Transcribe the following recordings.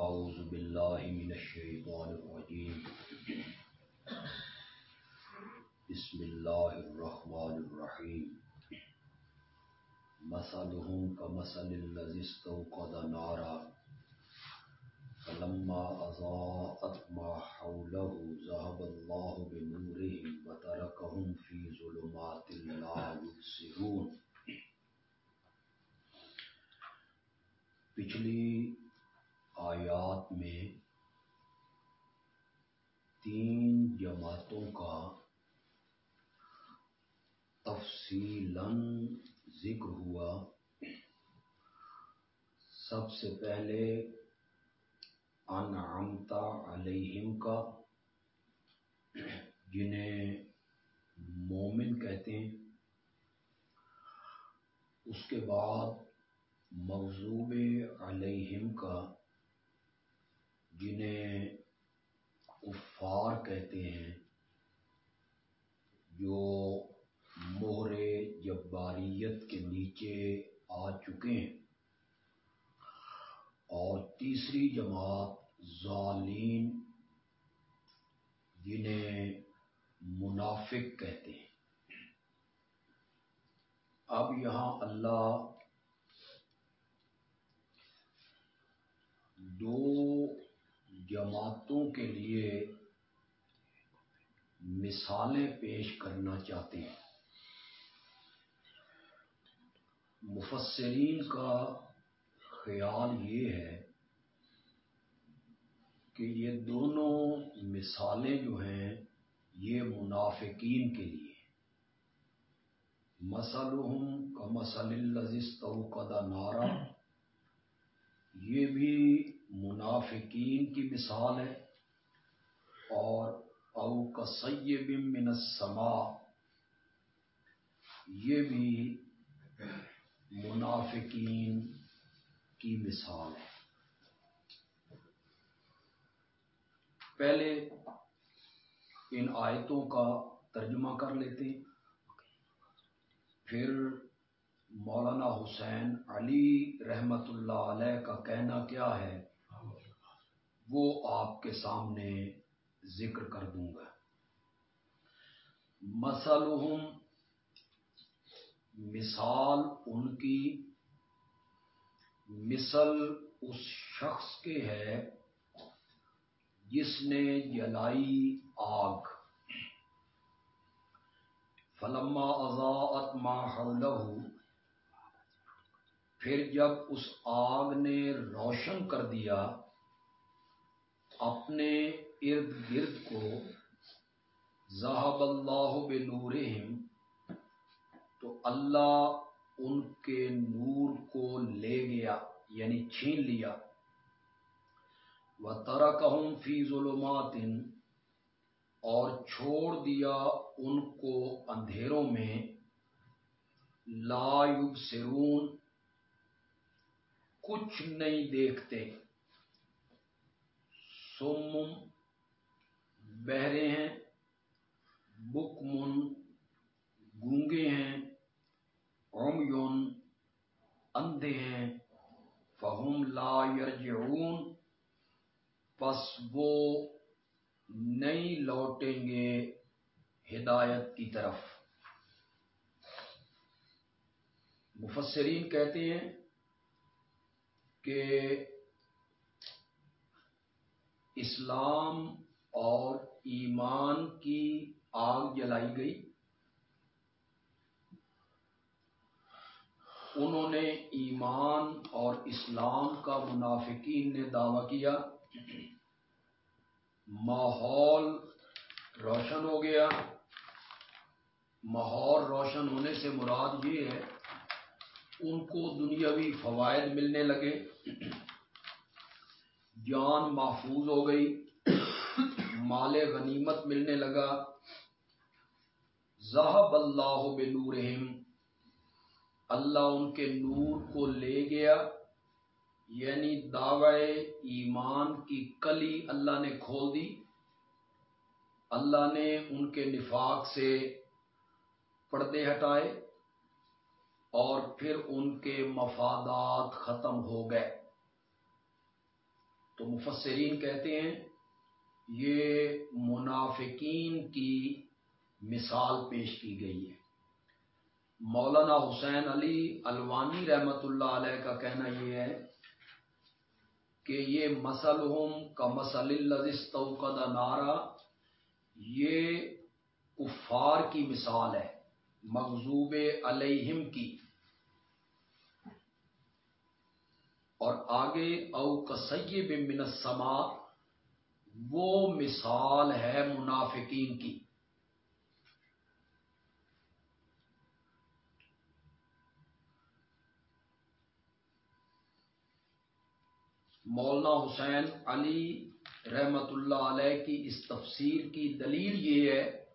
أعوذ بالله من الشيطان الرجيم. بسم الله الرحمن الرحيم. مثلهم كمثل الذي استوقد نارا. فلما أضاءت ما حوله ذهب الله بنورهم وتركهم في ظلمات لا يبصرون. پچھلی آیات میں تین جماعتوں کا تفصیل ذکر ہوا۔ سب سے پہلے انعمتا علیہم کا، جنہیں مومن کہتے ہیں۔ اس کے بعد مغزوب علیہم کا جنہیں کفار کہتے ہیں، جو مہر جباریت کے نیچے آ چکے ہیں۔ اور تیسری جماعت ظالین جنہیں منافق کہتے ہیں۔ اب یہاں اللہ دو جماعتوں کے لیے مثالیں پیش کرنا چاہتے ہیں۔ مفسرین کا خیال یہ ہے کہ یہ دونوں مثالیں جو ہیں، یہ منافقین کے لیے۔ مسلحم کا مسل الزستو کا نارا، یہ بھی منافقین کی مثال ہے۔ اور او کا من السما یہ بھی منافقین کی مثال ہے۔ پہلے ان آیتوں کا ترجمہ کر لیتے ہیں۔ پھر مولانا حسین علی رحمت اللہ علیہ کا کہنا کیا ہے؟ وہ آپ کے سامنے ذکر کر دوں گا۔ مسلحم مثال ان کی، مثل اس شخص کے ہے جس نے جلائی آگ۔ فلما اضاءت ما حولہ پھر جب اس آگ نے روشن کر دیا اپنے ارد گرد کو ذہب اللہ بنورہم، تو اللہ ان کے نور کو لے گیا یعنی چھین لیا۔ وہ ترکہم فی ظلمات، اور چھوڑ دیا ان کو اندھیروں میں۔ لا یبصرون کچھ نہیں دیکھتے۔ سم بہرے ہیں، بکمن، گونگے ہیں، عمیون، اندھے ہیں، فہم لا یرجعون، پس وہ نہیں لوٹیں گے ہدایت کی طرف۔ مفسرین کہتے ہیں کہ اسلام اور ایمان کی آگ جلائی گئی۔ انہوں نے ایمان اور اسلام کا منافقین نے دعویٰ کیا۔ ماحول روشن ہو گیا۔ ماحول روشن ہونے سے مراد یہ ہے، ان کو دنیاوی فوائد ملنے لگے۔ جان محفوظ ہو گئی، مال غنیمت ملنے لگا۔ ذہب اللہ بنورہم۔ اللہ ان کے نور کو لے گیا۔ یعنی دعوی ایمان کی کلی اللہ نے کھول دی۔ اللہ نے ان کے نفاق سے پردے ہٹائے اور پھر ان کے مفادات ختم ہو گئے۔ تو مفسرین کہتے ہیں یہ منافقین کی مثال پیش کی گئی ہے۔ مولانا حسین علی الوانی رحمت اللہ علیہ کا کہنا یہ ہے کہ یہ مسلحم کا مسل کا نارا، یہ کفار کی مثال ہے مغزوب علیہم کی۔ اور آگے او کسیب من السما وہ مثال ہے منافقین کی۔ مولانا حسین علی رحمت اللہ علیہ کی اس تفسیر کی دلیل یہ ہے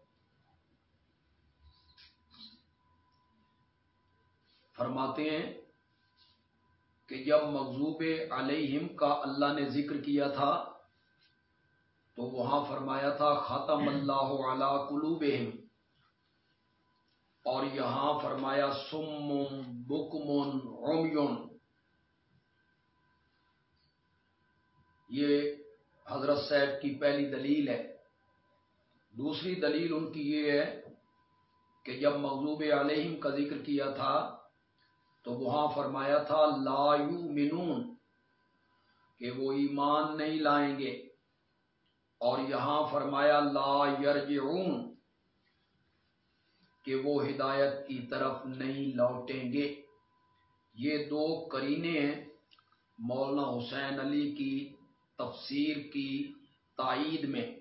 فرماتے ہیں کہ جب مغزوب علیہم کا اللہ نے ذکر کیا تھا، تو وہاں فرمایا تھا ختم اللہ علی قلوبہم۔ اور یہاں فرمایا، سم بکمن عمیون یہ حضرت صاحب کی پہلی دلیل ہے۔ دوسری دلیل ان کی یہ ہے کہ جب مغلوب علیہم کا ذکر کیا تھا تو وہاں فرمایا تھا، لا یؤمنون، کہ وہ ایمان نہیں لائیں گے۔ اور یہاں فرمایا، لا یرجعون، کہ وہ ہدایت کی طرف نہیں لوٹیں گے۔ یہ دو کرینے ہیں۔ مولانا حسین علی کی تفسیر کی تائید میں۔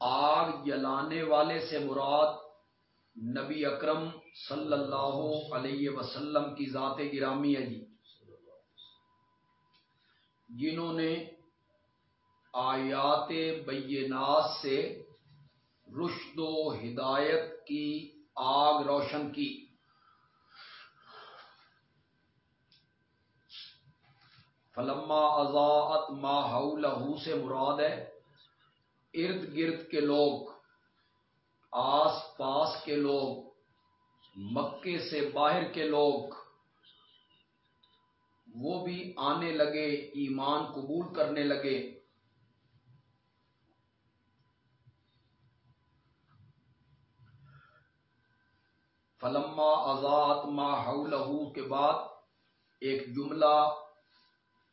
آگ جلانے والے سے مراد نبی اکرم صلی اللہ علیہ وسلم کی ذات گرامی ہے جی۔ جنہوں نے آیات بینات سے رشد و ہدایت کی آگ روشن کی۔ فلما ازاعت ما حولہ سے مراد ہے ارد گرد کے لوگ۔ آس پاس کے لوگ، مکے سے باہر کے لوگ، وہ بھی آنے لگے، ایمان قبول کرنے لگے۔ فلما ازات ما حولہ کے بعد ایک جملہ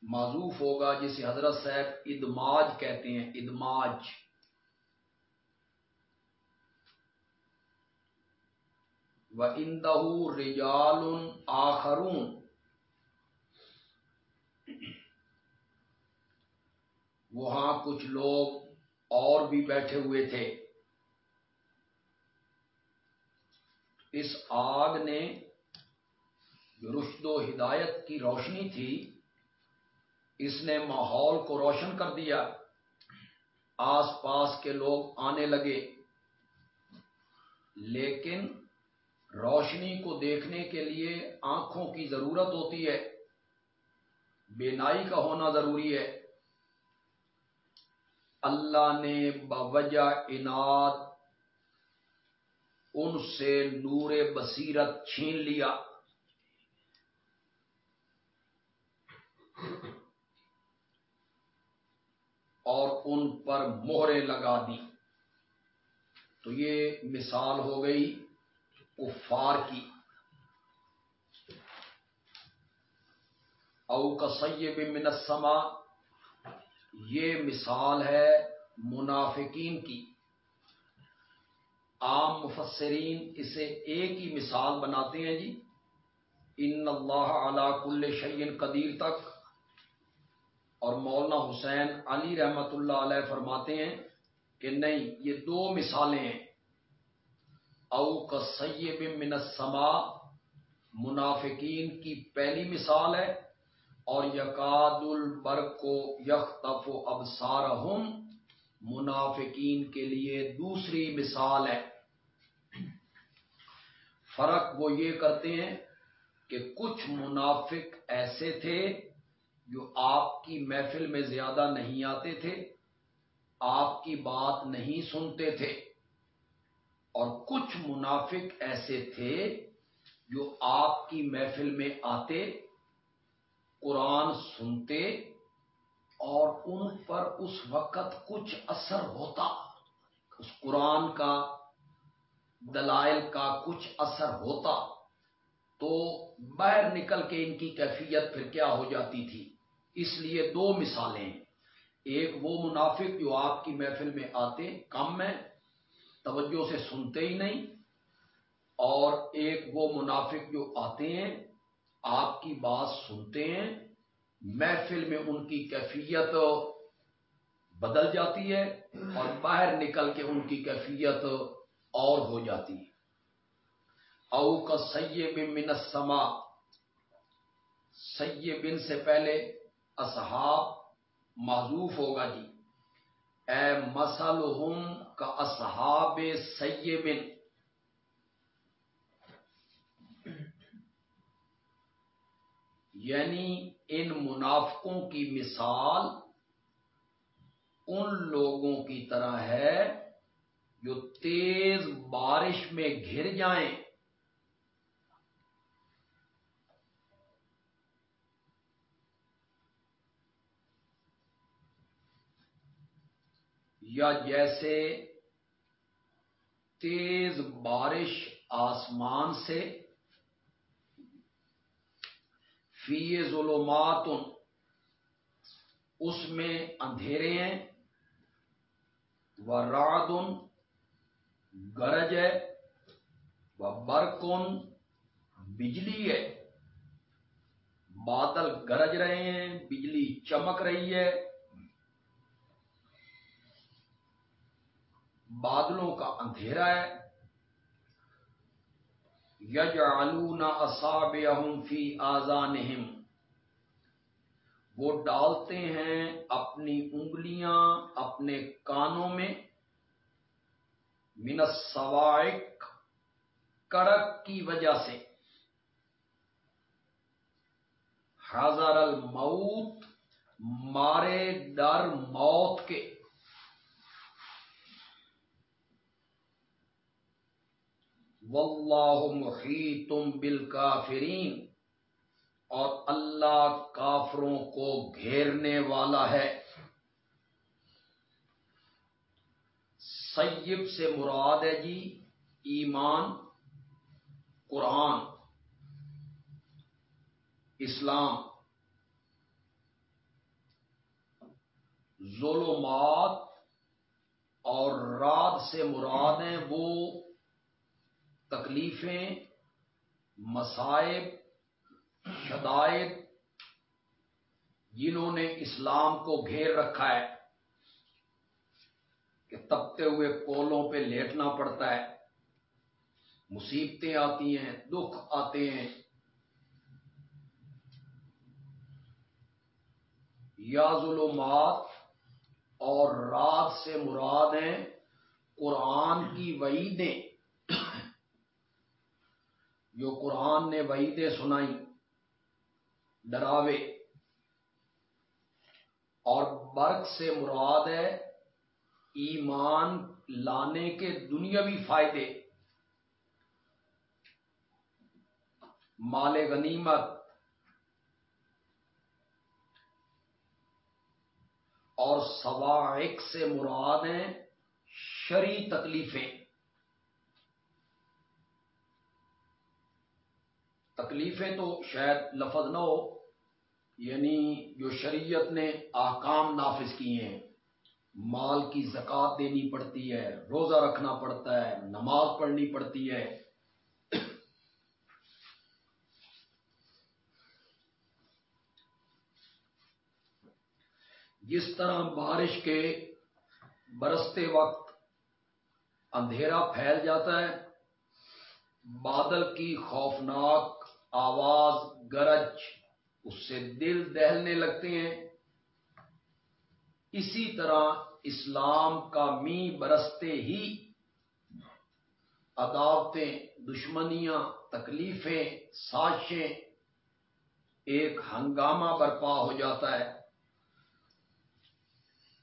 معذوف ہوگا جسے حضرت صاحب ادماج کہتے ہیں، ادماج۔ و اندہ رجال آخرون وہاں کچھ لوگ اور بھی بیٹھے ہوئے تھے۔ اس آگ نے رشد و ہدایت کی روشنی تھی۔ اس نے ماحول کو روشن کر دیا۔ آس پاس کے لوگ آنے لگے۔ لیکن روشنی کو دیکھنے کے لیے آنکھوں کی ضرورت ہوتی ہے۔ بینائی کا ہونا ضروری ہے۔ اللہ نے باوجہ انعد ان سے نور بصیرت چھین لیا۔ اور ان پر مہرے لگا دی تو یہ مثال ہو گئی۔ کفار کی۔ او کا من السما یہ مثال ہے منافقین کی۔ عام مفسرین اسے ایک ہی مثال بناتے ہیں جی۔ ان اللہ علی کل شعین قدیر تک۔ اور مولانا حسین علی رحمت اللہ علیہ فرماتے ہیں کہ نہیں، یہ دو مثالیں ہیں۔ او کا من السما منافقین کی پہلی مثال ہے۔ اور یقاد البر کو یختف و ابسار منافقین کے لیے دوسری مثال ہے۔ فرق وہ یہ کرتے ہیں کہ کچھ منافق ایسے تھے جو آپ کی محفل میں زیادہ نہیں آتے تھے، آپ کی بات نہیں سنتے تھے۔ اور کچھ منافق ایسے تھے جو آپ کی محفل میں آتے، قرآن سنتے اور ان پر اس وقت کچھ اثر ہوتا۔ اس قرآن کا دلائل کا کچھ اثر ہوتا۔ تو باہر نکل کے ان کی کیفیت پھر کیا ہو جاتی تھی؟ اس لیے دو مثالیں ایک وہ منافق جو آپ کی محفل میں آتے، کم میں توجہ سے سنتے ہی نہیں۔ اور ایک وہ منافق جو آتے ہیں، آپ کی بات سنتے ہیں، محفل میں ان کی کیفیت بدل جاتی ہے اور باہر نکل کے ان کی کیفیت اور ہو جاتی ہے۔ او کا سید من السما بن سے پہلے اصحاب معذوف ہوگا جی۔ اے مسلحم کا اصحاب سیبن یعنی ان منافقوں کی مثال ان لوگوں کی طرح ہے جو تیز بارش میں گھر جائیں۔ یا جیسے تیز بارش آسمان سے۔ فی ظلمات اس میں اندھیرے ہیں۔ وہ رادن گرج ہے۔ وہ برکن بجلی ہے۔ بادل گرج رہے ہیں، بجلی چمک رہی ہے۔ بادلوں کا اندھیرا ہے۔ یجعلون اصابعهم فی آذانہم۔ وہ ڈالتے ہیں اپنی انگلیاں اپنے کانوں میں۔ من السوائق کڑک کی وجہ سے۔ حضر الموت، مارے ڈر موت کے۔ واللہ محیطم بالکافرین۔ اور اللہ کافروں کو گھیرنے والا ہے۔ سیب سے مراد ہے جی ایمان، قرآن، اسلام۔ ظلمات اور رات سے مراد ہیں وہ تکلیفیں مسائب شدائد، جنہوں نے اسلام کو گھیر رکھا ہے کہ تبتے ہوئے کولوں پہ لیٹنا پڑتا ہے۔ مصیبتیں آتی ہیں، دکھ آتے ہیں۔ یا ظلمات اور رات سے مراد ہیں قرآن کی وعیدیں۔ جو قرآن نے وعیدیں سنائی ڈراوے۔ اور برق سے مراد ہے ایمان لانے کے دنیاوی فائدے۔ مال غنیمت۔ اور سواعق سے مراد ہیں شری تکلیفیں۔ تکلیفیں تو شاید لفظ نہ ہو یعنی جو شریعت نے آکام نافذ کیے ہیں، مال کی زکات دینی پڑتی ہے، روزہ رکھنا پڑتا ہے، نماز پڑھنی پڑتی ہے۔ جس طرح بارش کے برستے وقت اندھیرا پھیل جاتا ہے، بادل کی خوفناک آواز گرج، اس سے دل دہلنے لگتے ہیں۔ اسی طرح اسلام کا می برستے ہی عداوتیں، دشمنیاں، تکلیفیں، سازشیں ایک ہنگامہ برپا ہو جاتا ہے۔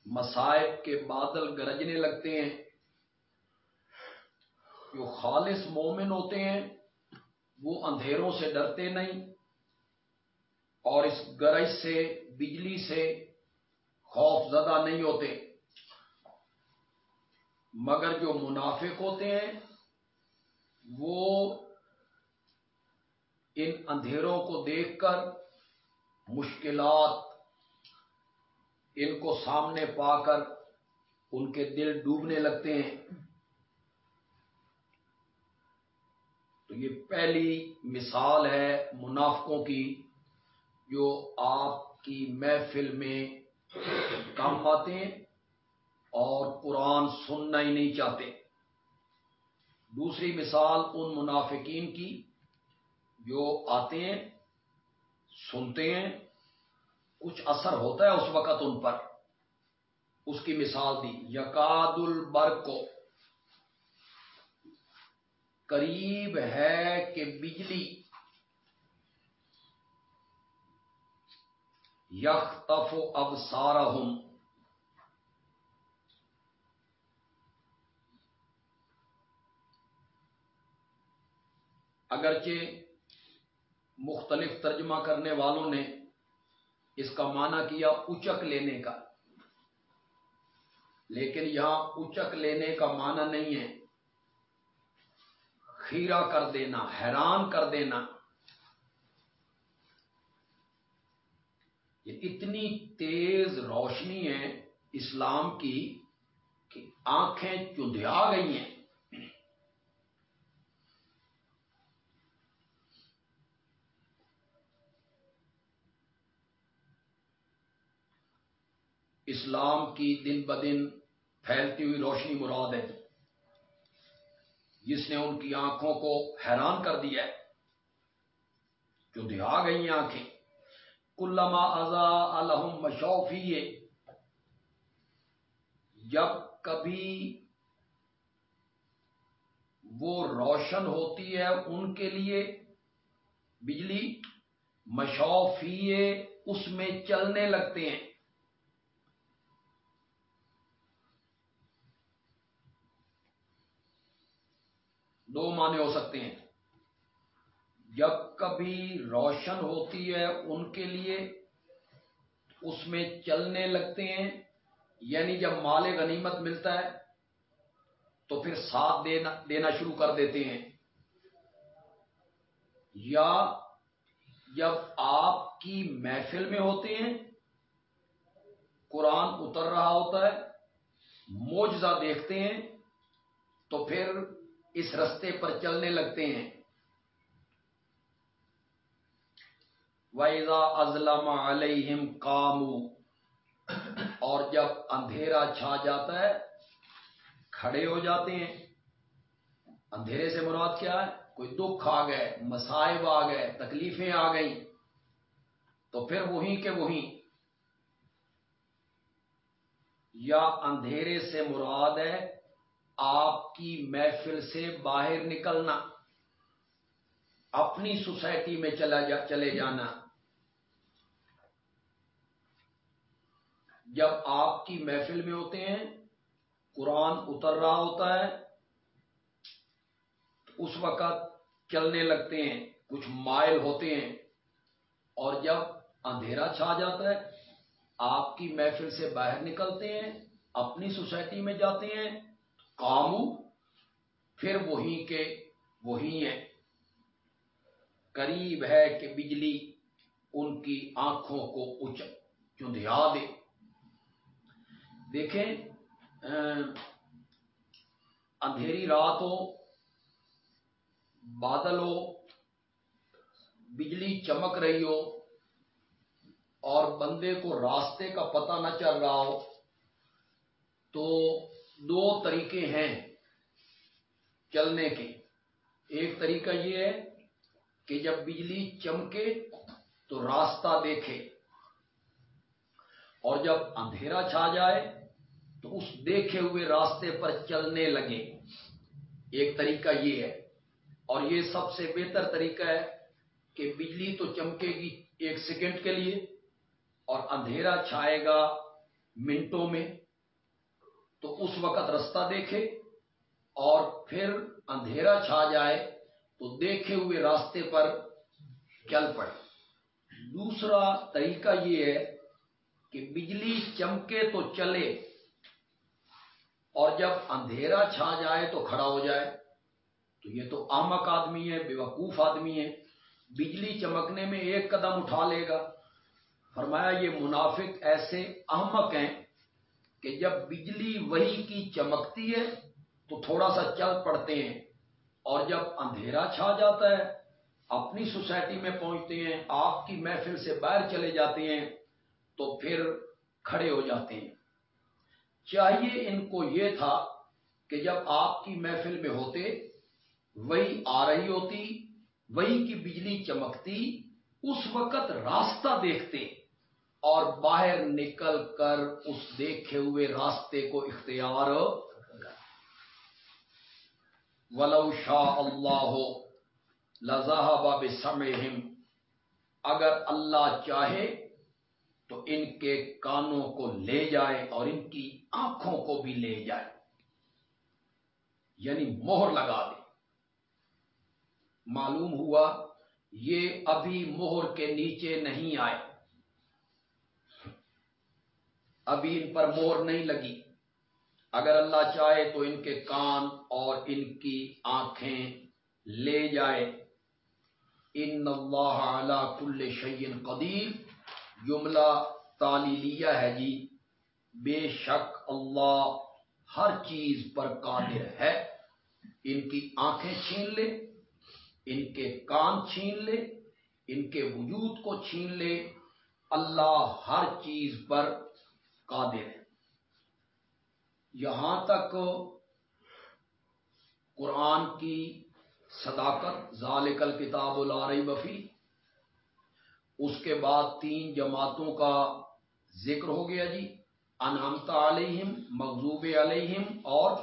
مسائب کے بادل گرجنے لگتے ہیں۔ جو خالص مومن ہوتے ہیں وہ اندھیروں سے ڈرتے نہیں اور اس گرج سے، بجلی سے خوف زدہ نہیں ہوتے۔ مگر جو منافق ہوتے ہیں، وہ ان اندھیروں کو دیکھ کر مشکلات ان کو سامنے پا کر ان کے دل ڈوبنے لگتے ہیں۔ تو یہ پہلی مثال ہے منافقوں کی جو آپ کی محفل میں کام آتے ہیں اور قرآن سننا ہی نہیں چاہتے۔ دوسری مثال ان منافقین کی جو آتے ہیں، سنتے ہیں، کچھ اثر ہوتا ہے اس وقت ان پر۔ اس کی مثال دی یقاد البر کو قریب ہے کہ بجلی یخ تف اب سارا اگرچہ مختلف ترجمہ کرنے والوں نے اس کا معنی کیا اچک لینے کا، لیکن یہاں اچک لینے کا معنی نہیں ہے۔ خیرہ کر دینا، حیران کر دینا۔ یہ اتنی تیز روشنی ہے اسلام کی کہ آنکھیں چندیا گئی ہیں۔ اسلام کی دن بدن پھیلتی ہوئی روشنی مراد ہے۔ جس نے ان کی آنکھوں کو حیران کر دیا ہے، جو دیا گئی آنکھیں، کلما ازا الحم مشوفی جب کبھی وہ روشن ہوتی ہے ان کے لیے، بجلی مشوفیے اس میں چلنے لگتے ہیں۔ دو معنی ہو سکتے ہیں۔ جب کبھی روشن ہوتی ہے ان کے لیے، اس میں چلنے لگتے ہیں یعنی جب مال غنیمت ملتا ہے، تو پھر ساتھ دینا دینا شروع کر دیتے ہیں۔ یا جب آپ کی محفل میں ہوتے ہیں، قرآن اتر رہا ہوتا ہے موجزہ دیکھتے ہیں، تو پھر اس رستے پر چلنے لگتے ہیں۔ ویزا ازلم علیہم کامو اور جب اندھیرا چھا جاتا ہے، کھڑے ہو جاتے ہیں۔ اندھیرے سے مراد کیا ہے؟ کوئی دکھ آ گئے مسائب آ گئے، تکلیفیں آ گئیں۔ تو پھر وہیں کے وہیں۔ یا اندھیرے سے مراد ہے آپ کی محفل سے باہر نکلنا، اپنی سوسائٹی میں چلا جا، چلے جانا۔ جب آپ کی محفل میں ہوتے ہیں، قرآن اتر رہا ہوتا ہے، تو اس وقت چلنے لگتے ہیں، کچھ مائل ہوتے ہیں۔ اور جب اندھیرا چھا جاتا ہے، آپ کی محفل سے باہر نکلتے ہیں، اپنی سوسائٹی میں جاتے ہیں کامو، پھر وہی کے وہی ہیں۔ قریب ہے کہ بجلی ان کی آنکھوں کو اچ چندیا دے۔ دیکھیں اندھیری رات ہو، بادل ہو، بجلی چمک رہی ہو، اور بندے کو راستے کا پتہ نہ چل رہا ہو، تو دو طریقے ہیں چلنے کے۔ ایک طریقہ یہ ہے کہ جب بجلی چمکے تو راستہ دیکھے، اور جب اندھیرا چھا جائے تو اس دیکھے ہوئے راستے پر چلنے لگے۔ ایک طریقہ یہ ہے۔ اور یہ سب سے بہتر طریقہ ہے کہ بجلی تو چمکے گی ایک سیکنڈ کے لیے، اور اندھیرا چھائے گا منٹوں میں۔ تو اس وقت رستہ دیکھے اور پھر اندھیرا چھا جائے تو دیکھے ہوئے راستے پر چل پڑے۔ دوسرا طریقہ یہ ہے کہ بجلی چمکے تو چلے اور جب اندھیرا چھا جائے تو کھڑا ہو جائے۔ تو یہ تو احمق آدمی ہے، بے وقوف آدمی ہے۔ بجلی چمکنے میں ایک قدم اٹھا لے گا۔ فرمایا یہ منافق ایسے احمق ہیں کہ جب بجلی وہی کی چمکتی ہے تو تھوڑا سا چل پڑتے ہیں اور جب اندھیرا چھا جاتا ہے، اپنی سوسائٹی میں پہنچتے ہیں، آپ کی محفل سے باہر چلے جاتے ہیں، تو پھر کھڑے ہو جاتے ہیں۔ چاہیے ان کو یہ تھا کہ جب آپ کی محفل میں ہوتے، وہی آ رہی ہوتی، وہی کی بجلی چمکتی، اس وقت راستہ دیکھتے۔ اور باہر نکل کر اس دیکھے ہوئے راستے کو اختیار ولو شاہ اللہ ہو لذا باب اگر اللہ چاہے تو ان کے کانوں کو لے جائے اور ان کی آنکھوں کو بھی لے جائے۔ یعنی مہر لگا دے۔ معلوم ہوا یہ ابھی مہر کے نیچے نہیں آئے۔ ابھی ان پر مہر نہیں لگی۔ اگر اللہ چاہے تو ان کے کان اور ان کی آنکھیں لے جائے۔ ان اللہ علی کل شعین قدیر۔ جملہ تعلیلیہ ہے جی۔ بے شک اللہ ہر چیز پر قادر ہے۔ ان کی آنکھیں چھین لے، ان کے کان چھین لے، ان کے وجود کو چھین لے۔ اللہ ہر چیز پر قادر ہے یہاں تک قرآن کی صداقت ذالکل کتاب العری بفی اس کے بعد تین جماعتوں کا ذکر ہو گیا جی۔ انعامتا علیہم مغزوب علیہم اور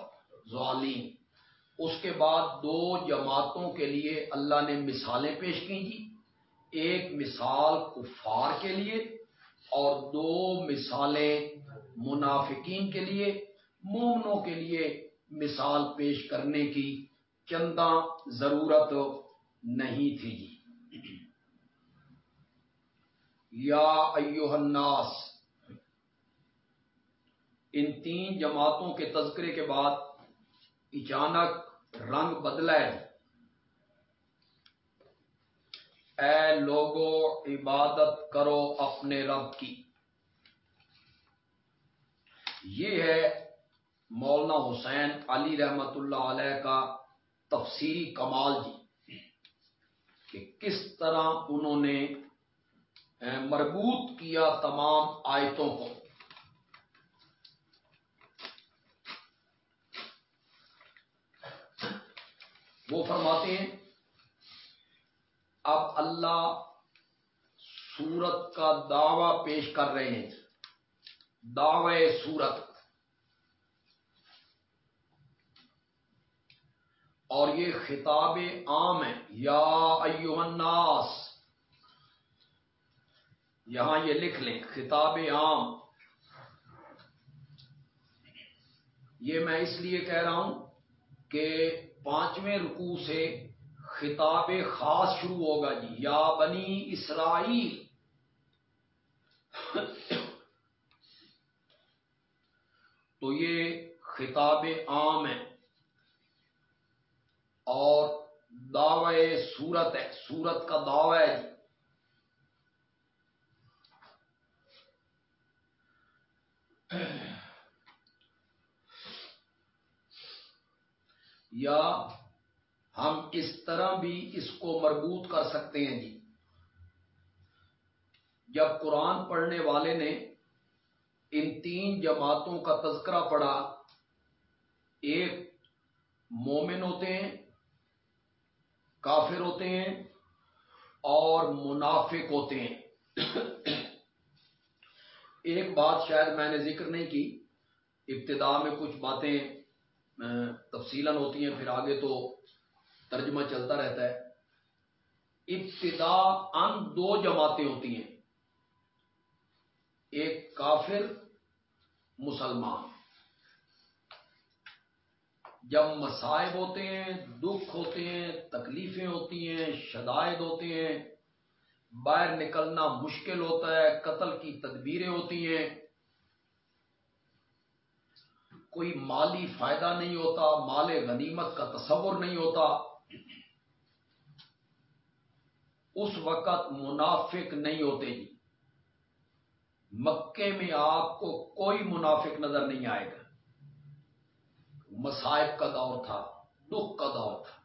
ظالم اس کے بعد دو جماعتوں کے لیے اللہ نے مثالیں پیش کی جی۔ ایک مثال کفار کے لیے اور دو مثالیں منافقین کے لیے، مومنوں کے لیے مثال پیش کرنے کی چندہ ضرورت نہیں تھی جی۔ یا ایوہ الناس، ان تین جماعتوں کے تذکرے کے بعد اچانک رنگ بدلا ہے۔ اے لوگو، عبادت کرو اپنے رب کی۔ یہ ہے مولانا حسین علی رحمت اللہ علیہ کا تفسیری کمال جی کہ کس طرح انہوں نے مربوط کیا تمام آیتوں کو۔ وہ فرماتے ہیں اب اللہ سورت کا دعوی پیش کر رہے ہیں۔ دعوے سورت۔ اور یہ خطاب عام ہے۔ یا ایوہ الناس۔ یہاں یہ لکھ لیں، خطاب عام۔ یہ میں اس لیے کہہ رہا ہوں کہ پانچویں رکوع سے خطاب خاص شروع ہوگا جی۔ یا بنی اسرائیل۔ تو یہ خطاب عام ہے۔ اور دعوی سورت ہے۔ سورت کا دعوی ہے جی۔ یا ہم اس طرح بھی اس کو مربوط کر سکتے ہیں جی۔ جب قرآن پڑھنے والے نے ان تین جماعتوں کا تذکرہ پڑھا، ایک مومن ہوتے ہیں، کافر ہوتے ہیں، اور منافق ہوتے ہیں۔ ایک بات شاید میں نے ذکر نہیں کی، ابتدا میں کچھ باتیں تفصیل ہوتی ہیں، پھر آگے تو ترجمہ چلتا رہتا ہے۔ ابتدا ان دو جماعتیں ہوتی ہیں۔ ایک کافر، مسلمان۔ جب مسائب ہوتے ہیں، دکھ ہوتے ہیں، تکلیفیں ہوتی ہیں، شدائد ہوتے ہیں، باہر نکلنا مشکل ہوتا ہے، قتل کی تدبیریں ہوتی ہیں۔ کوئی مالی فائدہ نہیں ہوتا، مال غنیمت کا تصور نہیں ہوتا۔ اس وقت منافق نہیں ہوتے جی۔ مکے میں آپ کو کوئی منافق نظر نہیں آئے گا۔ مسائب کا دور تھا، دکھ کا دور تھا۔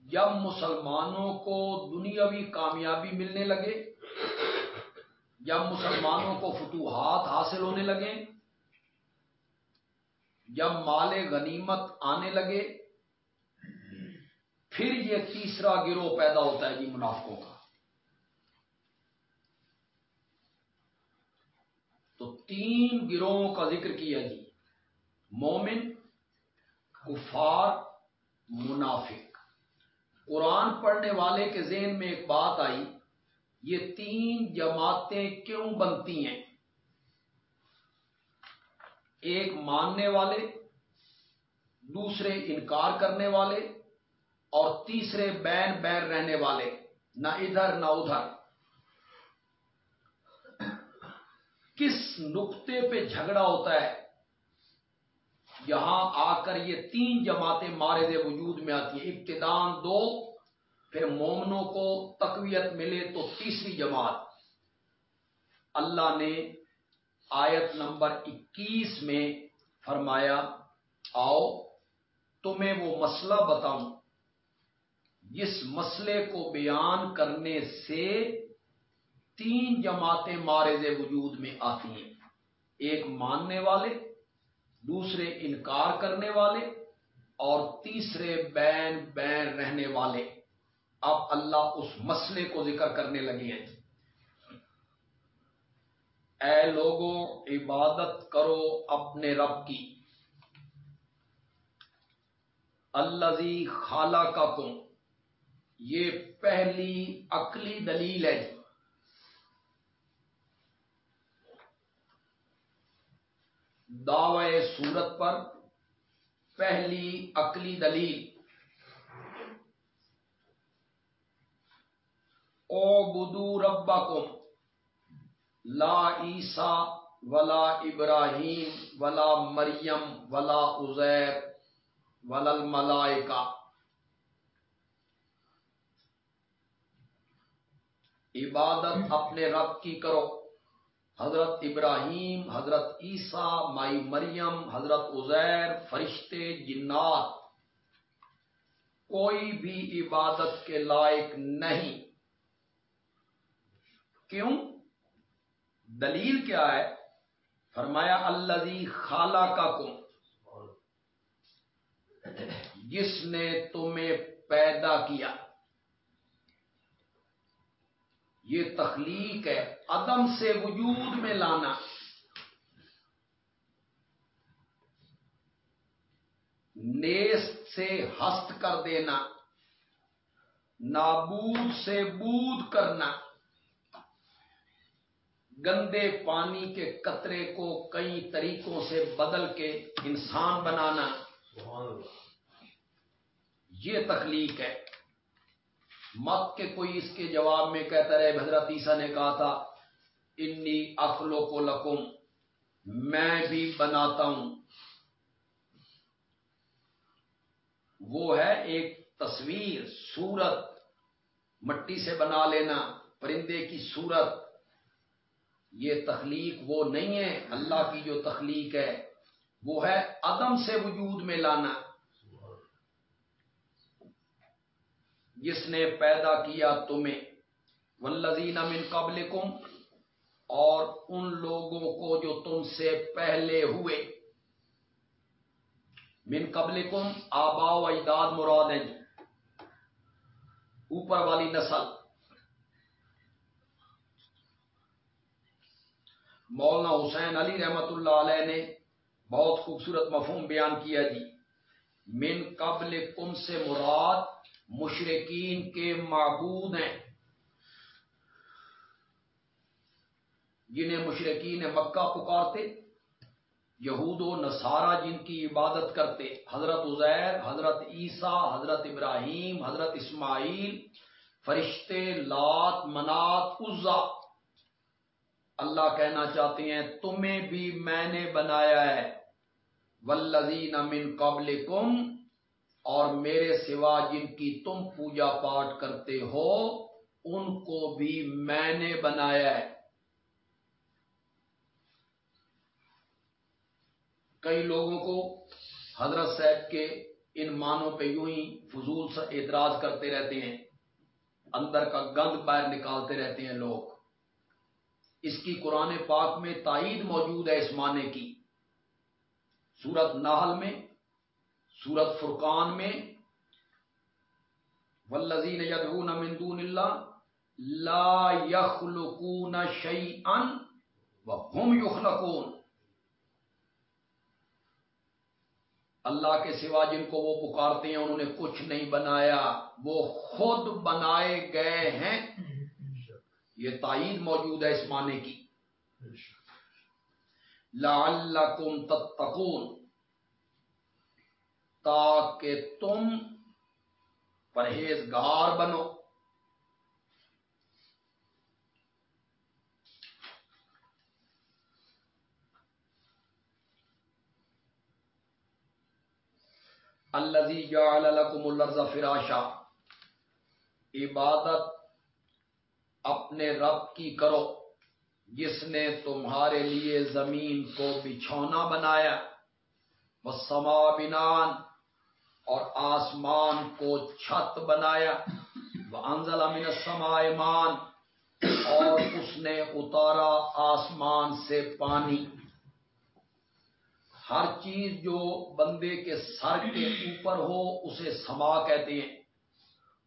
جب مسلمانوں کو دنیاوی کامیابی ملنے لگے، جب مسلمانوں کو فتوحات حاصل ہونے لگے، جب مال غنیمت آنے لگے پھر یہ تیسرا گروہ پیدا ہوتا ہے جی منافقوں کا۔ تو تین گروہوں کا ذکر کیا جی مومن، کفار، منافق۔ قرآن پڑھنے والے کے ذہن میں ایک بات آئی، یہ تین جماعتیں کیوں بنتی ہیں؟ ایک ماننے والے، دوسرے انکار کرنے والے اور تیسرے بین بین رہنے والے، نہ ادھر نہ ادھر۔ کس نقطے پہ جھگڑا ہوتا ہے؟ یہاں آ کر یہ تین جماعتیں مارے دے وجود میں آتی ہیں۔ ابتدان دو، پھر مومنوں کو تقویت ملے تو تیسری جماعت۔ اللہ نے آیت نمبر اکیس میں فرمایا، آؤ تمہیں وہ مسئلہ بتاؤں۔ جس مسئلے کو بیان کرنے سے تین جماعتیں مارے وجود میں آتی ہیں۔ ایک ماننے والے، دوسرے انکار کرنے والے، اور تیسرے بین بین رہنے والے۔ اب اللہ اس مسئلے کو ذکر کرنے لگے ہیں۔ اے لوگوں، عبادت کرو اپنے رب کی۔ الزی خالہ کا کم یہ پہلی عقلی دلیل ہے جی۔ دعوی صورت پر پہلی عقلی دلیل۔ او بدو ربا لا عیسا ولا ابراہیم ولا مریم ولا ازیر ولل ملائکا عبادت اپنے رب کی کرو۔ حضرت ابراہیم، حضرت عیسیٰ، مائی مریم، حضرت عزیر، فرشتے، جنات۔ کوئی بھی عبادت کے لائق نہیں۔ کیوں؟ دلیل کیا ہے؟ فرمایا اللہ خالہ کا کم جس نے تمہیں پیدا کیا۔ یہ تخلیق ہے عدم سے وجود میں لانا۔ نیست سے ہست کر دینا، نابود سے بود کرنا۔ گندے پانی کے قطرے کو کئی طریقوں سے بدل کے انسان بنانا۔ یہ تخلیق ہے۔ مت کے کوئی اس کے جواب میں کہتا رہے، حضرت عیسیٰ نے کہا تھا، انی اخلو کو لکم، میں بھی بناتا ہوں۔ وہ ہے ایک تصویر، صورت، مٹی سے بنا لینا، پرندے کی صورت۔ یہ تخلیق وہ نہیں ہے، اللہ کی جو تخلیق ہے، وہ ہے عدم سے وجود میں لانا۔ جس نے پیدا کیا تمہیں۔ ولزین من قبل اور ان لوگوں کو جو تم سے پہلے ہوئے۔ من قبل کم آبا و اجداد مراد ہیں جی۔ اوپر والی نسل۔ مولانا حسین علی رحمت اللہ علیہ نے بہت خوبصورت مفہوم بیان کیا جی۔ من قبل کم سے مراد مشرقین کے معبود ہیں۔ جنہیں مشرقین مکہ پکارتے، یہود و نصارہ جن کی عبادت کرتے، حضرت عزیر، حضرت عیسیٰ، حضرت ابراہیم، حضرت اسماعیل، فرشتے لات، منات عزا اللہ کہنا چاہتے ہیں، تمہیں بھی میں نے بنایا ہے۔ ولزین من قبل اور میرے سوا جن کی تم پوجا پاٹ کرتے ہو، ان کو بھی میں نے بنایا ہے۔ کئی لوگوں کو حضرت صاحب کے ان معنوں پہ یوں ہی فضول سے اعتراض کرتے رہتے ہیں۔ اندر کا گند باہر نکالتے رہتے ہیں لوگ۔ اس کی قرآن پاک میں تائید موجود ہے اس معنی کی۔ سورت ناہل میں سورت فرقان میں ولزین یدعون من دون اللہ لا یخلقون شیئن وهم یخلقون۔ اللہ کے سوا جن کو وہ پکارتے ہیں انہوں نے کچھ نہیں بنایا وہ خود بنائے گئے ہیں۔ یہ تائید موجود ہے اس معنی کی۔ لعلکم تتقون۔ تاکہ تم پرہیزگار بنو۔ الذي جعل لكم الارض فراشا۔ عبادت اپنے رب کی کرو، جس نے تمہارے لیے زمین کو بچھونا بنایا۔ وہ سما بنان اور آسمان کو چھت بنایا۔ وہ انزل امین سما اور اس نے اتارا آسمان سے پانی۔ ہر چیز جو بندے کے سر کے اوپر ہو، اسے سما کہتے ہیں۔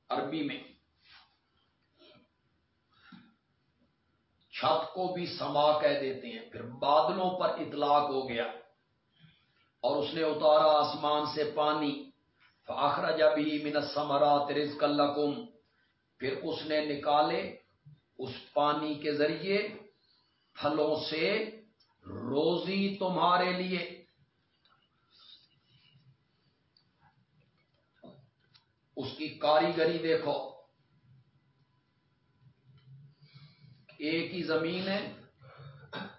عربی میں۔ چھت کو بھی سما کہہ دیتے ہیں۔ پھر بادلوں پر اطلاق ہو گیا اور اس نے اتارا آسمان سے پانی۔ فاخرا جب ہی من سمرات رزق اللہ پھر اس نے نکالے اس پانی کے ذریعے پھلوں سے روزی تمہارے لیے۔ اس کی کاریگری دیکھو۔ ایک ہی زمین ہے،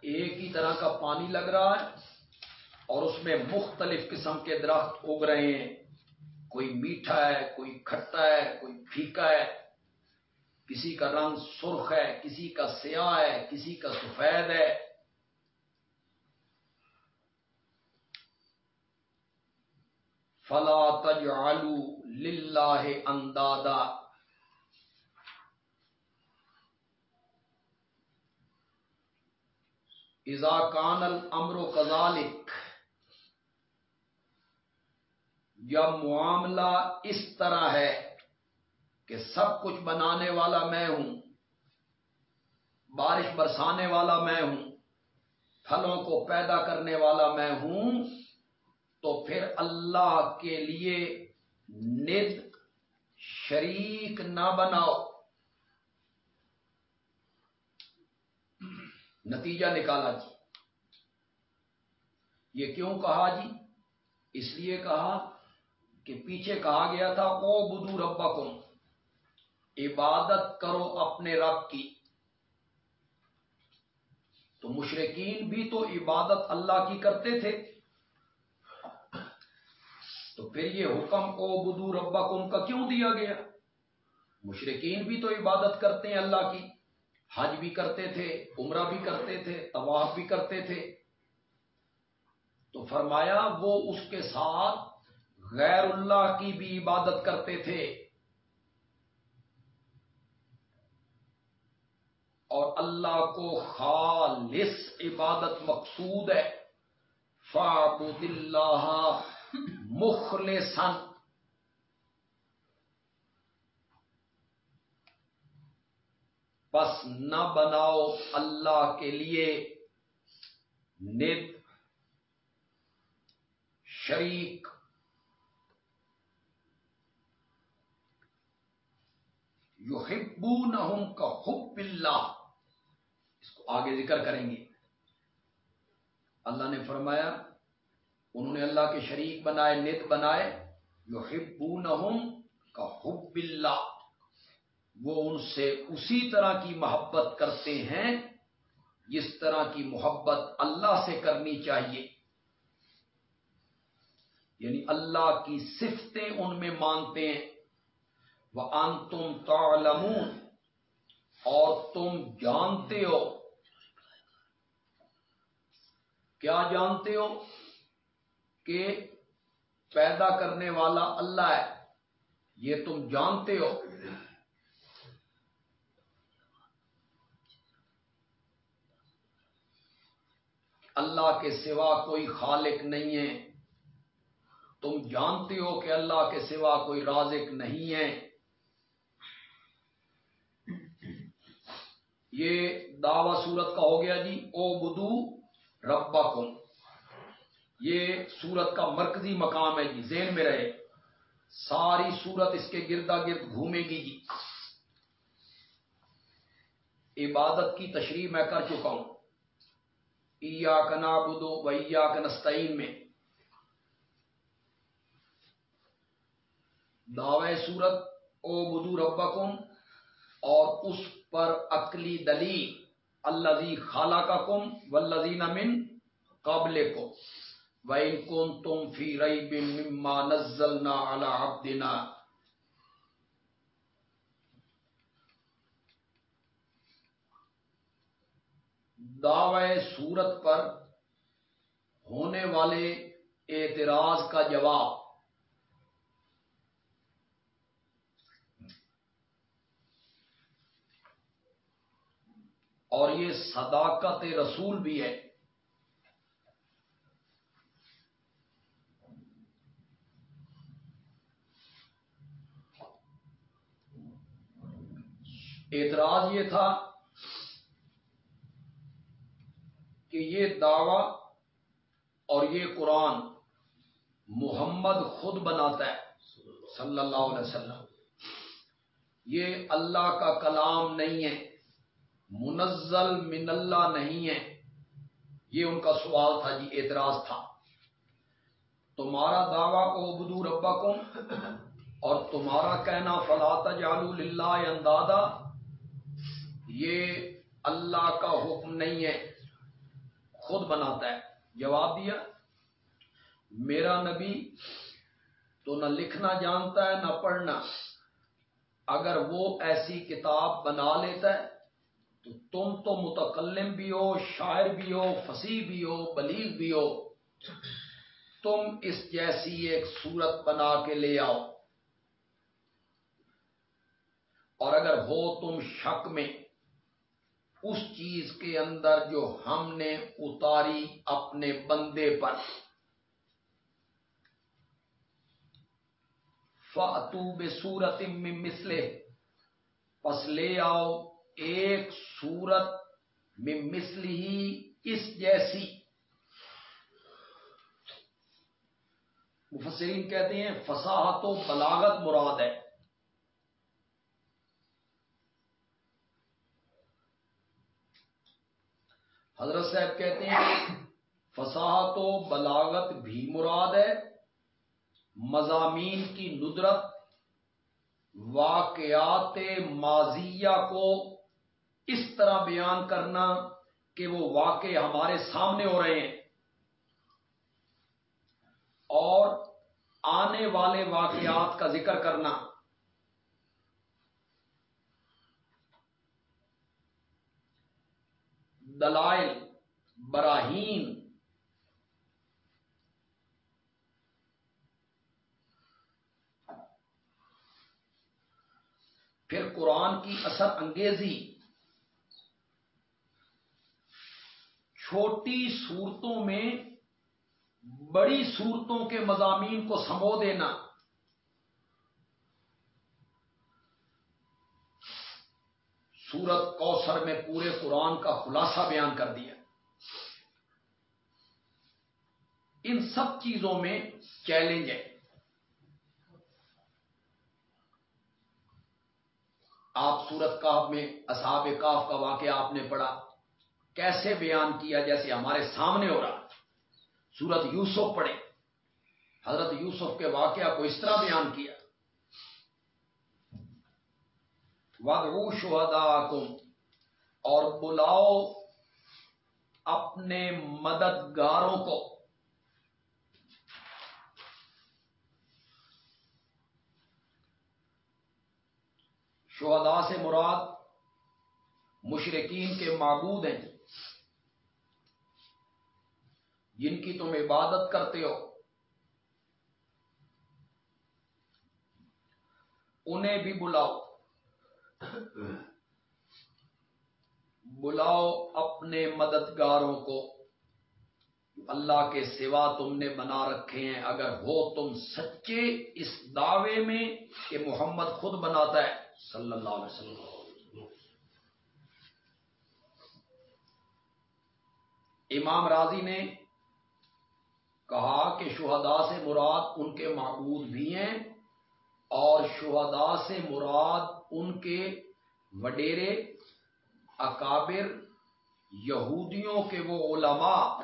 ایک ہی طرح کا پانی لگ رہا ہے اور اس میں مختلف قسم کے درخت اگ رہے ہیں۔ کوئی میٹھا ہے، کوئی کھٹا ہے، کوئی پھیکا ہے، کسی کا رنگ سرخ ہے، کسی کا سیاہ ہے، کسی کا سفید ہے۔ فلا تجعلوا للہ اندادا۔ اذا کان الامر کذالک۔ جب معاملہ اس طرح ہے کہ سب کچھ بنانے والا میں ہوں، بارش برسانے والا میں ہوں، پھلوں کو پیدا کرنے والا میں ہوں، تو پھر اللہ کے لیے ند شریک نہ بناؤ۔ نتیجہ نکالا جی۔ یہ کیوں کہا جی؟ اس لیے کہا کہ پیچھے کہا گیا تھا او بدو ربا عبادت کرو اپنے رب کی۔ تو مشرقین بھی تو عبادت اللہ کی کرتے تھے۔ تو پھر یہ حکم او بدو ربا کا کیوں دیا گیا؟ مشرقین بھی تو عبادت کرتے ہیں اللہ کی۔ حج بھی کرتے تھے، عمرہ بھی کرتے تھے، طواف بھی کرتے تھے۔ تو فرمایا، وہ اس کے ساتھ غیر اللہ کی بھی عبادت کرتے تھے۔ اور اللہ کو خالص عبادت مقصود ہے۔ فعبد اللہ مخلصن بس نہ بناؤ اللہ کے لیے نت شریک یو ہبو نہ کا حب اللہ۔ اس کو آگے ذکر کریں گے۔ اللہ نے فرمایا، انہوں نے اللہ کے شریک بنائے نت بنائے یو ہبو نہ کا حب اللہ۔ وہ ان سے اسی طرح کی محبت کرتے ہیں جس طرح کی محبت اللہ سے کرنی چاہیے۔ یعنی اللہ کی صفتیں ان میں مانتے ہیں۔ وہ ان تم اور تم جانتے ہو۔ کیا جانتے ہو؟ کہ پیدا کرنے والا اللہ ہے۔ یہ تم جانتے ہو۔ اللہ کے سوا کوئی خالق نہیں ہے۔ تم جانتے ہو کہ اللہ کے سوا کوئی رازق نہیں ہے۔ یہ دعوی سورت کا ہو گیا جی او بدو ربا یہ سورت کا مرکزی مقام ہے جی ذہن میں رہے۔ ساری سورت اس کے گردا گرد گھومے گی جی۔ عبادت کی تشریح میں کر چکا ہوں۔ ایا کنا بدو ویا کنستین میں۔ دعوے سورت، او بدو ربکم، اور اس پر عقلی دلیل اللہ خالہ کا کم و لذین امن قابل کو وَإِن كُنتُمْ فِي رَيْبٍ مِّمَّا نَزَّلْنَا عَلَىٰ عَبْدِنَا. دعوی صورت پر ہونے والے اعتراض کا جواب اور یہ صداقت رسول بھی ہے۔ اعتراض یہ تھا کہ یہ دعوی اور یہ قرآن محمد خود بناتا ہے۔ صلی اللہ علیہ وسلم۔ یہ اللہ کا کلام نہیں ہے۔ منزل من اللہ نہیں ہے۔ یہ ان کا سوال تھا جی اعتراض تھا۔ تمہارا دعویٰ کو بدو ربا اور تمہارا کہنا فلاط جالو اللہ اندادا، یہ اللہ کا حکم نہیں ہے۔ خود بناتا ہے۔ جواب دیا، میرا نبی تو نہ لکھنا جانتا ہے، نہ پڑھنا۔ اگر وہ ایسی کتاب بنا لیتا ہے تو تم تو متکلم بھی ہو، شاعر بھی ہو، فصیح بھی ہو، بلیغ بھی ہو۔ تم اس جیسی ایک صورت بنا کے لے آؤ۔ اور اگر ہو تم شک میں، اس چیز کے اندر جو ہم نے اتاری اپنے بندے پر۔ فاتو بے سورت میں مسلے پس لے آؤ۔ ایک سورت میں مسلی ہی اس جیسی۔ مفسرین کہتے ہیں، فصاحت و بلاغت مراد ہے۔ حضرت صاحب کہتے ہیں، فصاحت و بلاغت بھی مراد ہے۔ مضامین کی ندرت، واقعات ماضیہ کو اس طرح بیان کرنا کہ وہ واقع ہمارے سامنے ہو رہے ہیں۔ اور آنے والے واقعات کا ذکر کرنا۔ دلائل، براہین۔ پھر قرآن کی اثر انگیزی۔ چھوٹی صورتوں میں بڑی صورتوں کے مضامین کو سمو دینا۔ سورت کوثر میں پورے قرآن کا خلاصہ بیان کر دیا۔ ان سب چیزوں میں چیلنج ہے۔ آپ سورت کاف میں اصحاب کاف کا واقعہ آپ نے پڑھا۔ کیسے بیان کیا جیسے ہمارے سامنے ہو رہا سورت یوسف پڑھے حضرت یوسف کے واقعہ کو اس طرح بیان کیا۔ ودعو شہداکم، اور بلاؤ اپنے مددگاروں کو۔ شہداء سے مراد مشرقین کے معبود ہیں۔ جن کی تم عبادت کرتے ہو، انہیں بھی بلاؤ۔ بلاؤ اپنے مددگاروں کو۔ اللہ کے سوا تم نے بنا رکھے ہیں، اگر ہو تم سچے اس دعوے میں کہ محمد خود بناتا ہے۔ صلی اللہ علیہ وسلم۔ امام راضی نے کہا کہ شہداء سے مراد ان کے معبود بھی ہیں اور شہداء سے مراد ان کے وڈیرے اکابر یہودیوں کے وہ علماء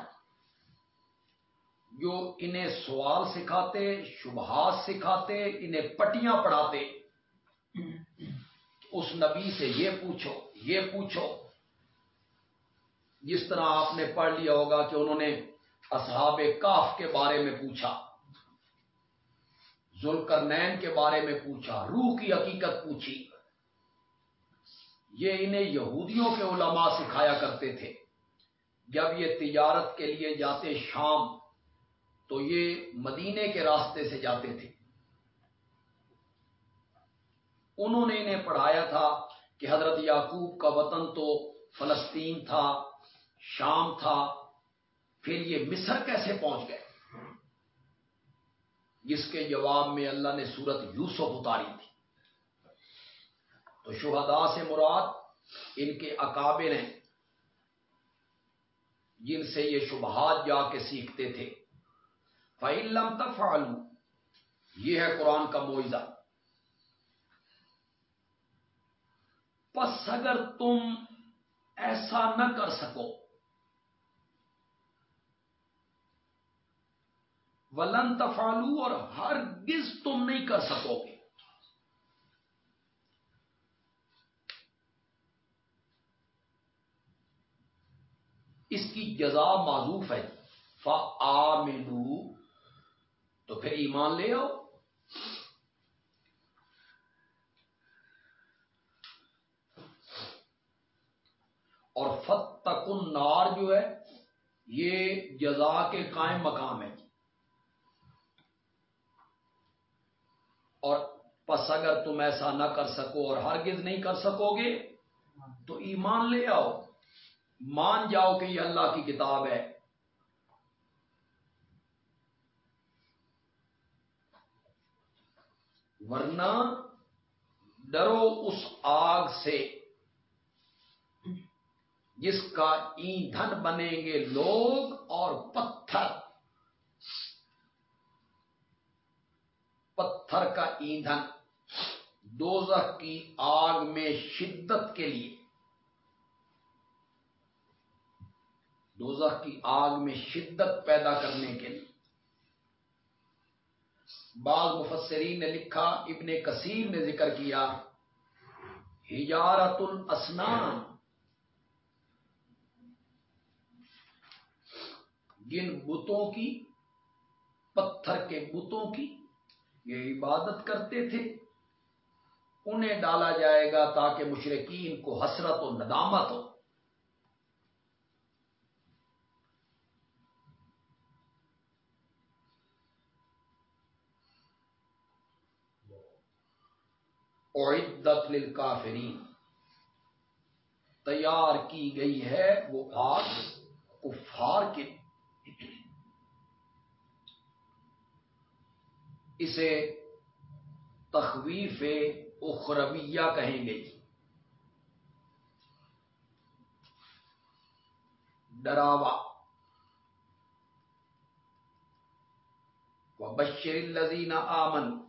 جو انہیں سوال سکھاتے، شبہات سکھاتے، انہیں پٹیاں پڑھاتے۔ اس نبی سے یہ پوچھو یہ پوچھو۔ جس طرح آپ نے پڑھ لیا ہوگا کہ انہوں نے اصحاب کاف کے بارے میں پوچھا ذوالکرنین کے بارے میں پوچھا، روح کی حقیقت پوچھی۔ یہ انہیں یہودیوں کے علماء سکھایا کرتے تھے۔ جب یہ تجارت کے لیے جاتے شام، تو یہ مدینے کے راستے سے جاتے تھے۔ انہوں نے انہیں پڑھایا تھا کہ حضرت یعقوب کا وطن تو فلسطین تھا، شام تھا پھر یہ مصر کیسے پہنچ گئے؟ جس کے جواب میں اللہ نے سورت یوسف اتاری تھی۔ تو شہداء سے مراد ان کے اکابر ہیں، جن سے یہ شبہات جا کے سیکھتے تھے۔ فعلم تفعلو یہ ہے قرآن کا معاوضہ پس اگر تم ایسا نہ کر سکو ولن تفالو اور ہر گز تم نہیں کر سکو گے۔ اس کی جزا معذوف ہے۔ فا تو پھر ایمان لے آؤ۔ اور فتق النار جو ہے، یہ جزا کے قائم مقام ہے۔ اور پس اگر تم ایسا نہ کر سکو اور ہرگز نہیں کر سکو گے، تو ایمان لے آؤ۔ مان جاؤ کہ یہ اللہ کی کتاب ہے۔ ورنہ ڈرو اس آگ سے۔ جس کا ایندھن بنیں گے لوگ اور پتھر۔ پتھر کا ایندھن۔ دوزخ کی آگ میں شدت کے لیے۔ دوزخ کی آگ میں شدت پیدا کرنے کے لیے۔ بعض مفسرین نے لکھا، ابن کثیر نے ذکر کیا ہجارت الاسنان جن بتوں کی، پتھر کے بتوں کی یہ عبادت کرتے تھے۔ انہیں ڈالا جائے گا تاکہ مشرقین کو حسرت و ندامت ہو۔ عدت للکافرین۔ تیار کی گئی ہے وہ آگ کفار کے۔ اسے تخویف اخرویہ کہیں گے جی۔ ڈراوا۔ و بشر الزین آمن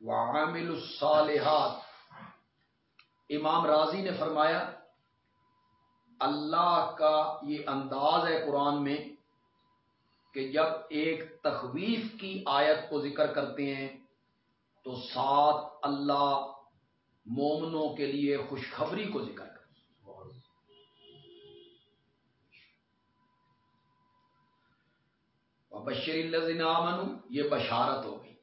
و عامل الصالحات۔ امام راضی نے فرمایا، اللہ کا یہ انداز ہے قرآن میں کہ جب ایک تخویف کی آیت کو ذکر کرتے ہیں تو ساتھ اللہ مومنوں کے لیے خوشخبری کو ذکر کر بشر الزین امن یہ بشارت ہو گئی۔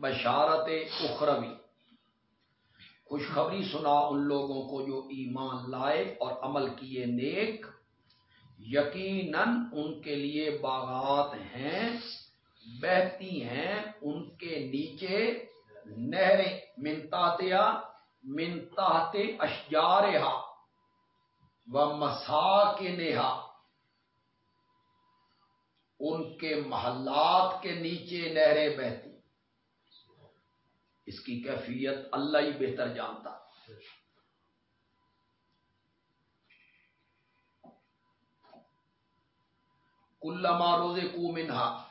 بشارت اخروی۔ خوشخبری سنا ان لوگوں کو جو ایمان لائے اور عمل کیے نیک۔ یقیناً ان کے لیے باغات ہیں، بہتی ہیں، ان کے نیچے نہریں منتاتیا منتاط اشجارہا و مسا کے نیہا ان کے محلات کے نیچے نہریں بہتی۔ اس کی کیفیت اللہ ہی بہتر جانتا۔ کل روزے کو منہا۔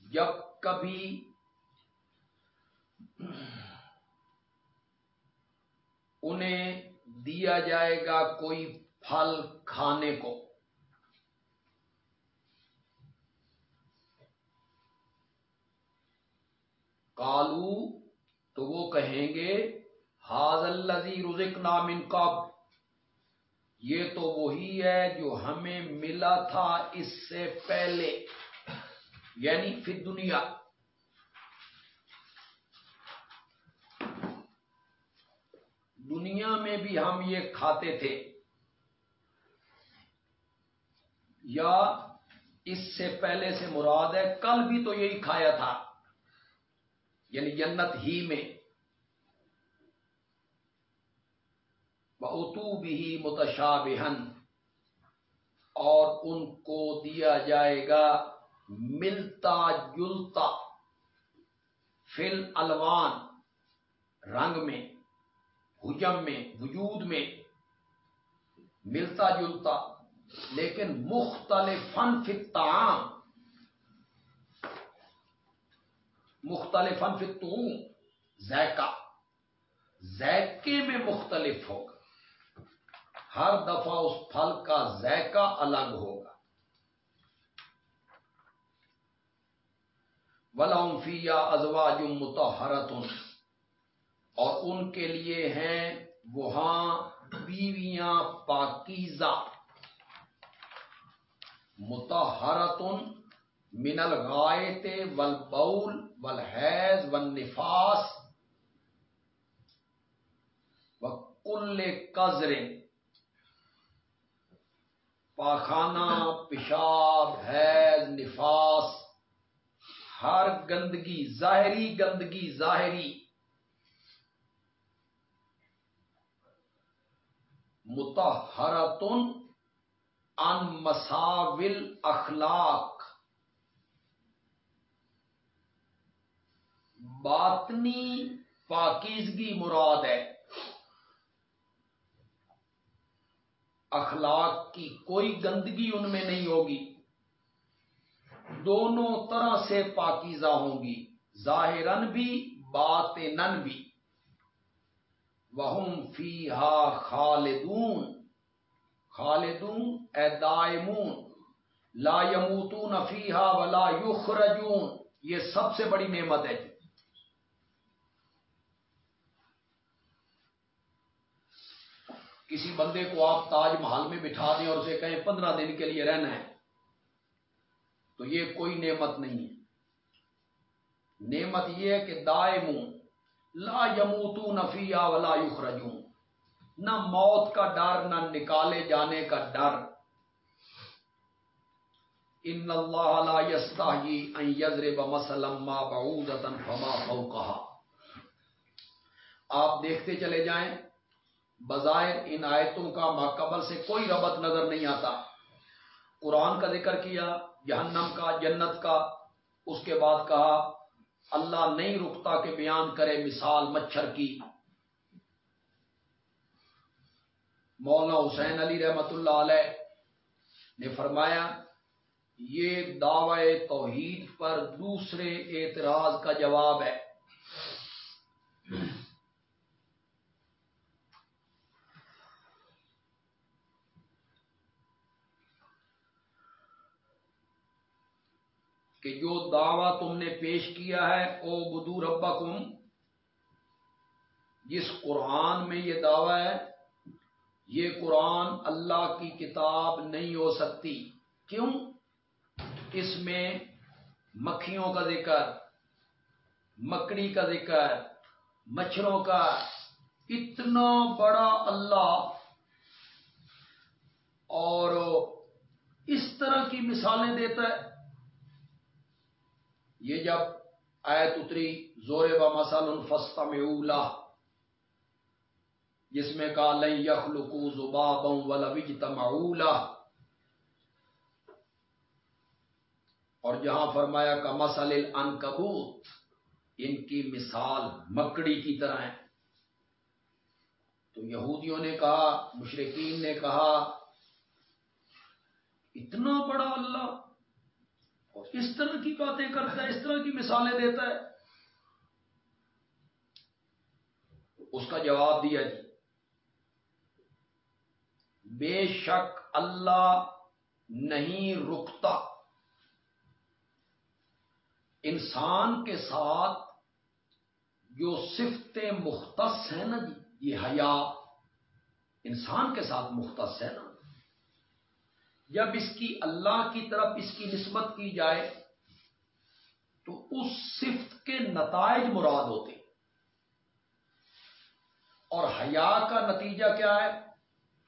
جب کبھی انہیں دیا جائے گا کوئی پھل کھانے کو۔ کالو تو وہ کہیں گے حاض الزی رزق نام کب یہ تو وہی ہے جو ہمیں ملا تھا اس سے پہلے یعنی پھر دنیا۔ دنیا میں بھی ہم یہ کھاتے تھے۔ یا اس سے پہلے سے مراد ہے، کل بھی تو یہی کھایا تھا۔ یعنی جنت ہی میں۔ بہتو بھی متشابہن اور ان کو دیا جائے گا ملتا جلتا۔ فل الوان رنگ میں، حجم میں، وجود میں۔ ملتا جلتا۔ لیکن مختلف فن فتام مختلف فن فتوں ذائقہ۔ ذائقے میں مختلف ہوگا۔ ہر دفعہ اس پھل کا ذائقہ الگ ہوگا۔ ولام فیا ازوا جم متحرتن اور ان کے لیے ہیں وہاں بیویاں پاکیزہ۔ متحرتن من الغائط والبول والحیض والنفاس۔ وکل قذر۔ پاخانہ، پیشاب حیض نفاس، ہر گندگی، ظاہری گندگی، ظاہری متحرتن ان مساول اخلاق۔ باطنی پاکیزگی مراد ہے۔ اخلاق کی کوئی گندگی ان میں نہیں ہوگی۔ دونوں طرح سے پاکیزہ ہوں گی۔ ظاہرن بھی باطنن بھی۔ وہم فی ہا خالدون۔ خالدون، اے دائمون۔ لا یموتون فیہا ولا یخرجون یہ سب سے بڑی نعمت ہے۔ کسی بندے کو آپ تاج محل میں بٹھا دیں اور اسے کہیں پندرہ دن کے لیے رہنا ہے، تو یہ کوئی نعمت نہیں ہے۔ نعمت یہ ہے کہ دائمون لا یموتو نفیا ولا یخرجون۔ نہ موت کا ڈر، نہ نکالے جانے کا ڈر۔ ان اللہ لا ان یضرب مثلا ما بعودتا فما فوقها۔ آپ دیکھتے چلے جائیں بظاہر ان آیتوں کا ماقبل سے کوئی ربط نظر نہیں آتا۔ قرآن کا ذکر کیا، جہنم کا، جنت کا، اس کے بعد کہا، اللہ نہیں رکتا کہ بیان کرے مثال مچھر کی۔ مولانا حسین علی رحمت اللہ علیہ نے فرمایا، یہ دعوی توحید پر دوسرے اعتراض کا جواب ہے۔ کہ جو دعویٰ تم نے پیش کیا ہے، او بدو ربکم، جس قرآن میں یہ دعویٰ ہے، یہ قرآن اللہ کی کتاب نہیں ہو سکتی۔ کیوں؟ اس میں مکھیوں کا ذکر، مکڑی کا ذکر، مچھروں کا۔ اتنا بڑا اللہ۔ اور اس طرح کی مثالیں دیتا ہے۔ یہ جب آیت اتری، زور و مسل الفستا میں اولا جس میں کہا لئی یخلقو زبابا ولا اور جہاں فرمایا کا مسل ان ان کی مثال مکڑی کی طرح ہے۔ تو یہودیوں نے کہا مشرقین نے کہا، اتنا بڑا اللہ اس طرح کی باتیں کرتا ہے، اس طرح کی مثالیں دیتا ہے۔ اس کا جواب دیا جی۔ بے شک اللہ نہیں رکتا۔ انسان کے ساتھ جو صفتیں مختص ہیں نا جی یہ حیا، انسان کے ساتھ مختص ہے نا۔ جب اس کی اللہ کی طرف اس کی نسبت کی جائے، تو اس صفت کے نتائج مراد ہوتے اور حیا کا نتیجہ کیا ہے؟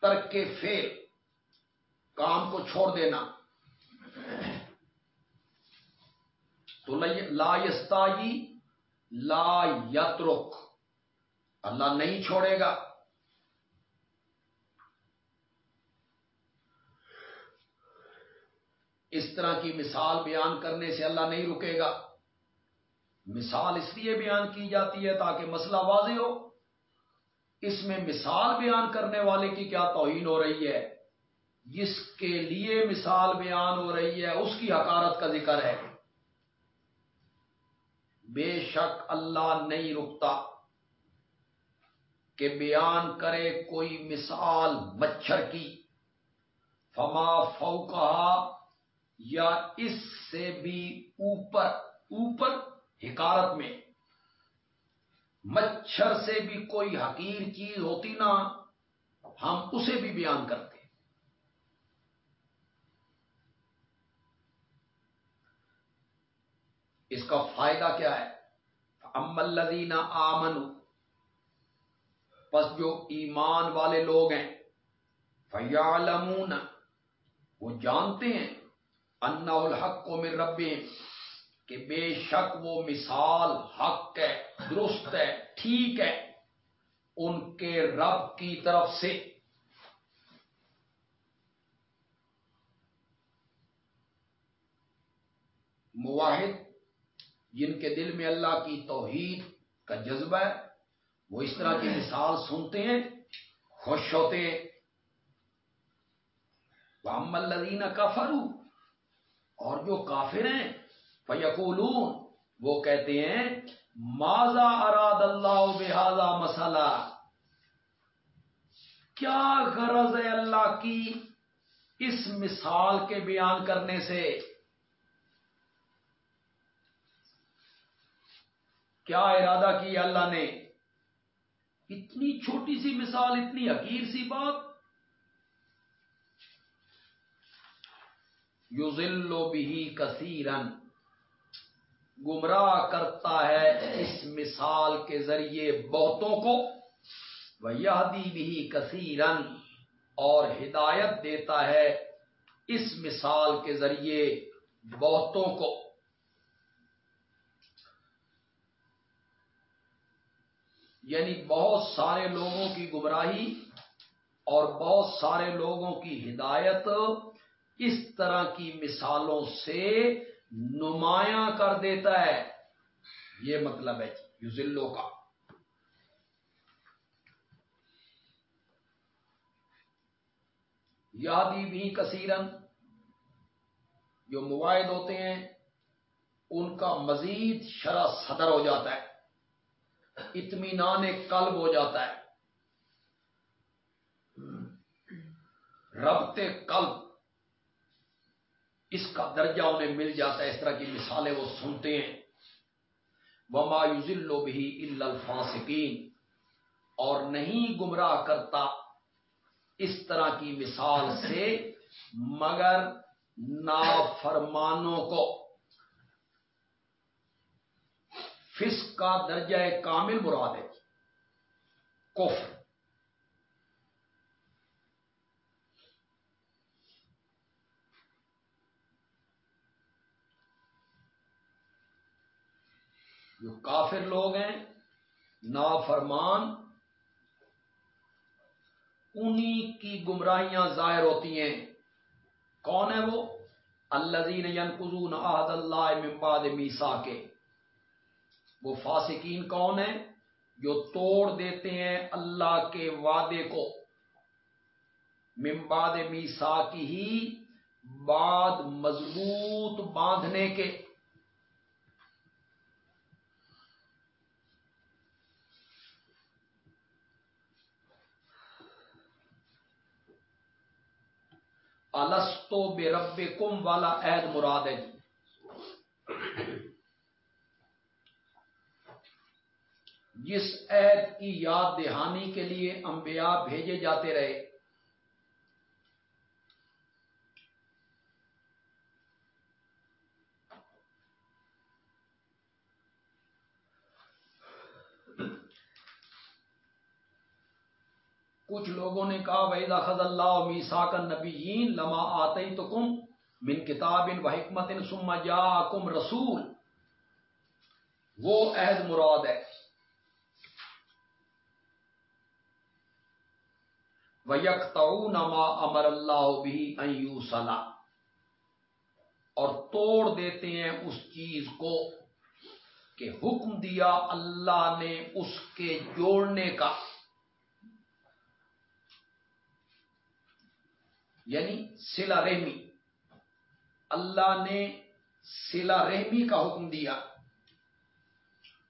ترک فیل کام کو چھوڑ دینا۔ تو لا یستائی، لا یترک۔ اللہ نہیں چھوڑے گا۔ اس طرح کی مثال بیان کرنے سے اللہ نہیں رکے گا۔ مثال اس لیے بیان کی جاتی ہے تاکہ مسئلہ واضح ہو۔ اس میں مثال بیان کرنے والے کی کیا توہین ہو رہی ہے؟ جس کے لیے مثال بیان ہو رہی ہے، اس کی حکارت کا ذکر ہے۔ بے شک اللہ نہیں رکتا کہ بیان کرے کوئی مثال مچھر کی۔ فما فوکا یا اس سے بھی اوپر اوپر حکارت میں۔ مچھر سے بھی کوئی حقیر چیز ہوتی نا، ہم اسے بھی بیان کرتے۔ اس کا فائدہ کیا ہے؟ امل لدینہ آمن پس جو ایمان والے لوگ ہیں فیالمون وہ جانتے ہیں۔ انا الحق کو مر کہ بے شک وہ مثال حق ہے، درست ہے، ٹھیک ہے، ان کے رب کی طرف سے۔ مواحد، جن کے دل میں اللہ کی توحید کا جذبہ ہے، وہ اس طرح کی مثال سنتے ہیں، خوش ہوتے ہیں۔ محمد لدین کا اور جو کافر ہیں، فیقولون، وہ کہتے ہیں ماضا اراد اللہ بحاظا مسئلہ؟ کیا غرض ہے اللہ کی اس مثال کے بیان کرنے سے؟ کیا ارادہ کیا اللہ نے؟ اتنی چھوٹی سی مثال، اتنی حقیر سی بات یوزلو بھی کثیرن۔ گمراہ کرتا ہے اس مثال کے ذریعے بہتوں کو۔ وہ یادی بھی کثیرن، اور ہدایت دیتا ہے اس مثال کے ذریعے بہتوں کو۔ یعنی بہت سارے لوگوں کی گمراہی اور بہت سارے لوگوں کی ہدایت اس طرح کی مثالوں سے نمایاں کر دیتا ہے۔ یہ مطلب ہے جی، یوزلو کا۔ یادی بھی کثیرن جو مواعد ہوتے ہیں، ان کا مزید شرح صدر ہو جاتا ہے، اطمینان قلب ہو جاتا ہے۔ ربتے قلب اس کا درجہ انہیں مل جاتا ہے، اس طرح کی مثالیں وہ سنتے ہیں۔ وما یوزلو بھی الفاسقین اور نہیں گمراہ کرتا اس طرح کی مثال سے، مگر نافرمانوں کو۔ فس کا درجہ کامل مراد ہے۔ کفر۔ جو کافر لوگ ہیں، نافرمان، انہی کی گمراہیاں ظاہر ہوتی ہیں۔ کون ہے وہ؟ اللہ ینقضون عہد اللہ ممباد میسا کے وہ فاسقین کون ہیں؟ جو توڑ دیتے ہیں اللہ کے وعدے کو۔ ممباد میسا کی ہی بعد مضبوط باندھنے کے۔ الستو بے رب کم والا عید مراد ہے جی۔ جس عید کی یاد دہانی کے لیے انبیاء بھیجے جاتے رہے کچھ لوگوں نے کہا بھائی خز اللہ میسا کا نبی لما آتے تو کم من کتاب ان و حکمت ان سما جا کم رسول وہ عہد مراد ہے۔ نما امر اللہ بھی ایو اور توڑ دیتے ہیں اس چیز کو کہ حکم دیا اللہ نے اس کے جوڑنے کا۔ یعنی سلا رحمی۔ اللہ نے سلا رحمی کا حکم دیا۔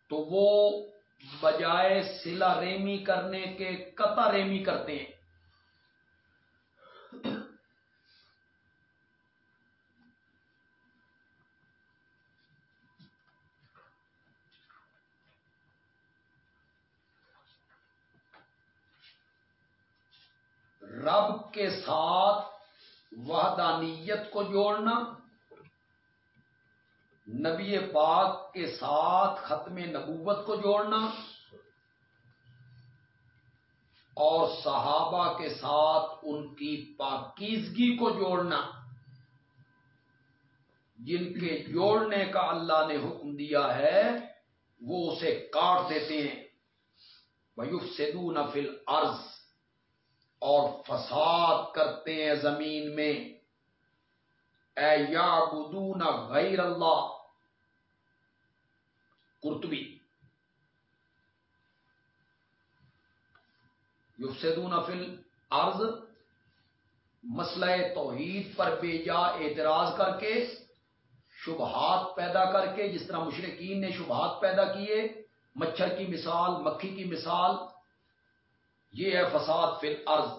تو وہ بجائے سلا ریمی کرنے کے قطع ریمی کرتے ہیں۔ رب کے ساتھ وحدانیت کو جوڑنا، نبی پاک کے ساتھ ختم نبوت کو جوڑنا، اور صحابہ کے ساتھ ان کی پاکیزگی کو جوڑنا۔ جن کے جوڑنے کا اللہ نے حکم دیا ہے، وہ اسے کاٹ دیتے ہیں۔ بھائی سدو نفل عرض اور فساد کرتے ہیں زمین میں۔ اے یا بدون غیر اللہ۔ کرتبی یفسدون فل عرض مسئلہ توحید پر بے جا اعتراض کر کے، شبہات پیدا کر کے، جس طرح مشرقین نے شبہات پیدا کیے، مچھر کی مثال، مکھی کی مثال یہ ہے فساد فی الارض۔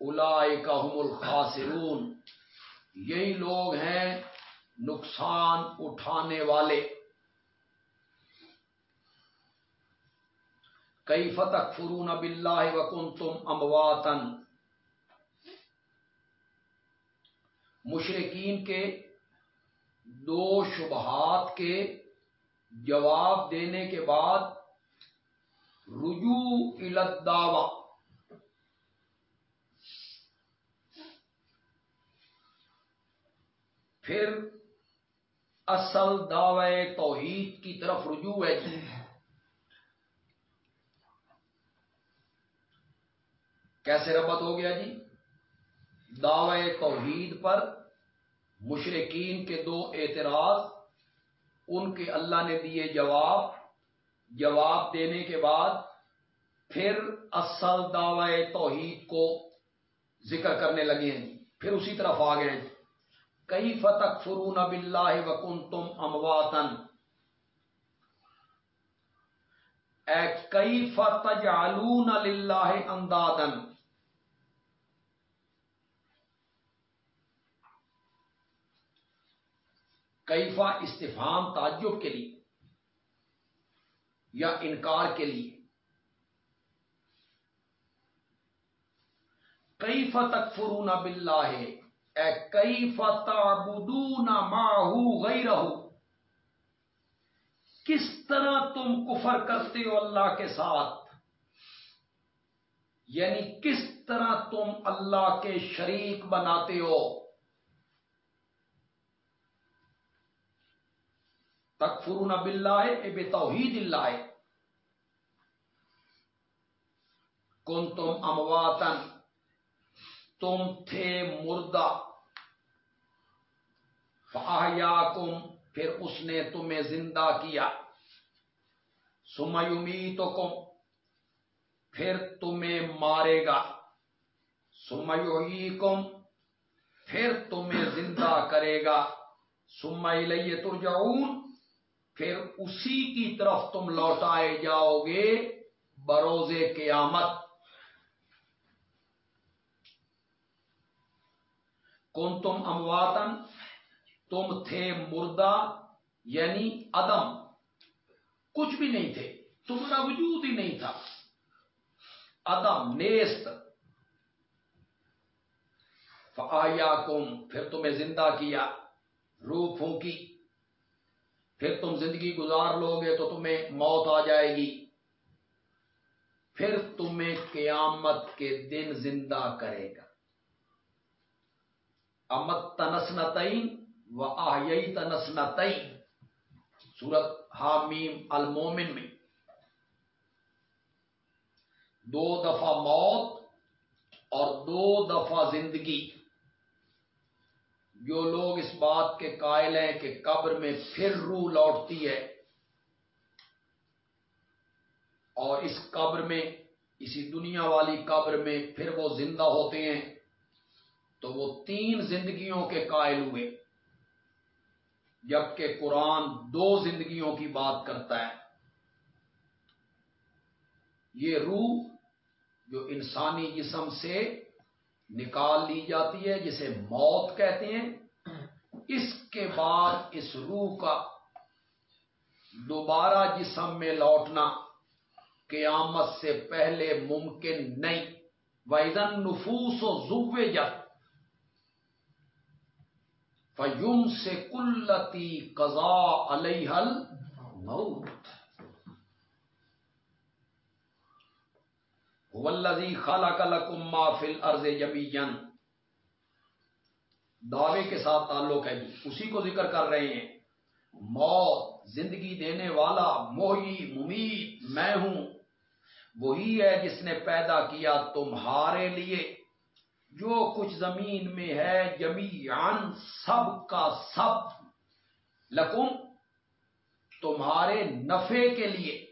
اولائکہم الخاسرون۔ یہی لوگ ہیں نقصان اٹھانے والے۔ کئی فتح فرون اب اللہ وکن تم امواتن مشرقین کے دو شبہات کے جواب دینے کے بعد رجوع الدعوی پھر اصل دعوے توحید کی طرف رجوع ہے جی۔ کیسے ربط ہو گیا جی؟ دعوے توحید پر مشرقین کے دو اعتراض، ان کے اللہ نے دیے جواب جواب دینے کے بعد پھر اصل دعوی توحید کو ذکر کرنے لگے ہیں۔ پھر اسی طرف آ گئے کئی فتح فرون اب اللہ وکن تم امواتن کئی فتح علون اللہ اندادن کیفا استفام تعجب کے لیے؟ یا انکار کے لیے۔ کئی فتق فرون بلّہ اے کئی فتح بدو ماہو گئی رہو کس طرح تم کفر کرتے ہو اللہ کے ساتھ؟ یعنی کس طرح تم اللہ کے شریک بناتے ہو؟ تک فرون اے بے توحید اللہ کن تم امواتن، تم تھے مردہ۔ فاہیا پھر اس نے تمہیں زندہ کیا۔ سمیومی تو کم پھر تمہیں مارے گا۔ سمیوئی کم پھر تمہیں زندہ کرے گا۔ سمئی لئیے ترجعون پھر اسی کی طرف تم لوٹائے جاؤ گے بروز قیامت۔ کون تم امواتن تم تھے مردہ یعنی ادم کچھ بھی نہیں تھے، تمہارا وجود ہی نہیں تھا۔ ادم نیست۔ فایا کم پھر تمہیں زندہ کیا۔ روح پھونکی۔ پھر تم زندگی گزار لو گے تو تمہیں موت آ جائے گی۔ پھر تمہیں قیامت کے دن زندہ کرے گا۔ امت تنسنتین و آئی تنسنتین سورت حامیم المومن میں۔ دو دفعہ موت اور دو دفعہ زندگی۔ جو لوگ اس بات کے قائل ہیں کہ قبر میں پھر روح لوٹتی ہے، اور اس قبر میں، اسی دنیا والی قبر میں پھر وہ زندہ ہوتے ہیں، تو وہ تین زندگیوں کے قائل ہوئے، جبکہ قرآن دو زندگیوں کی بات کرتا ہے۔ یہ روح جو انسانی جسم سے نکال لی جاتی ہے جسے موت کہتے ہیں۔ اس کے بعد اس روح کا دوبارہ جسم میں لوٹنا قیامت سے پہلے ممکن نہیں۔ ویزن نفوس و زبے جب فیم سے کلتی قزا علیحل موت ولزی خالہ کلکم ما فل ارض جمی دعوے کے ساتھ تعلق ہے جی اسی کو ذکر کر رہے ہیں۔ موت، زندگی دینے والا، موہی ممید میں ہوں۔ وہی ہے جس نے پیدا کیا تمہارے لیے۔ جو کچھ زمین میں ہے جمیان سب کا سب لکم تمہارے نفے کے لیے۔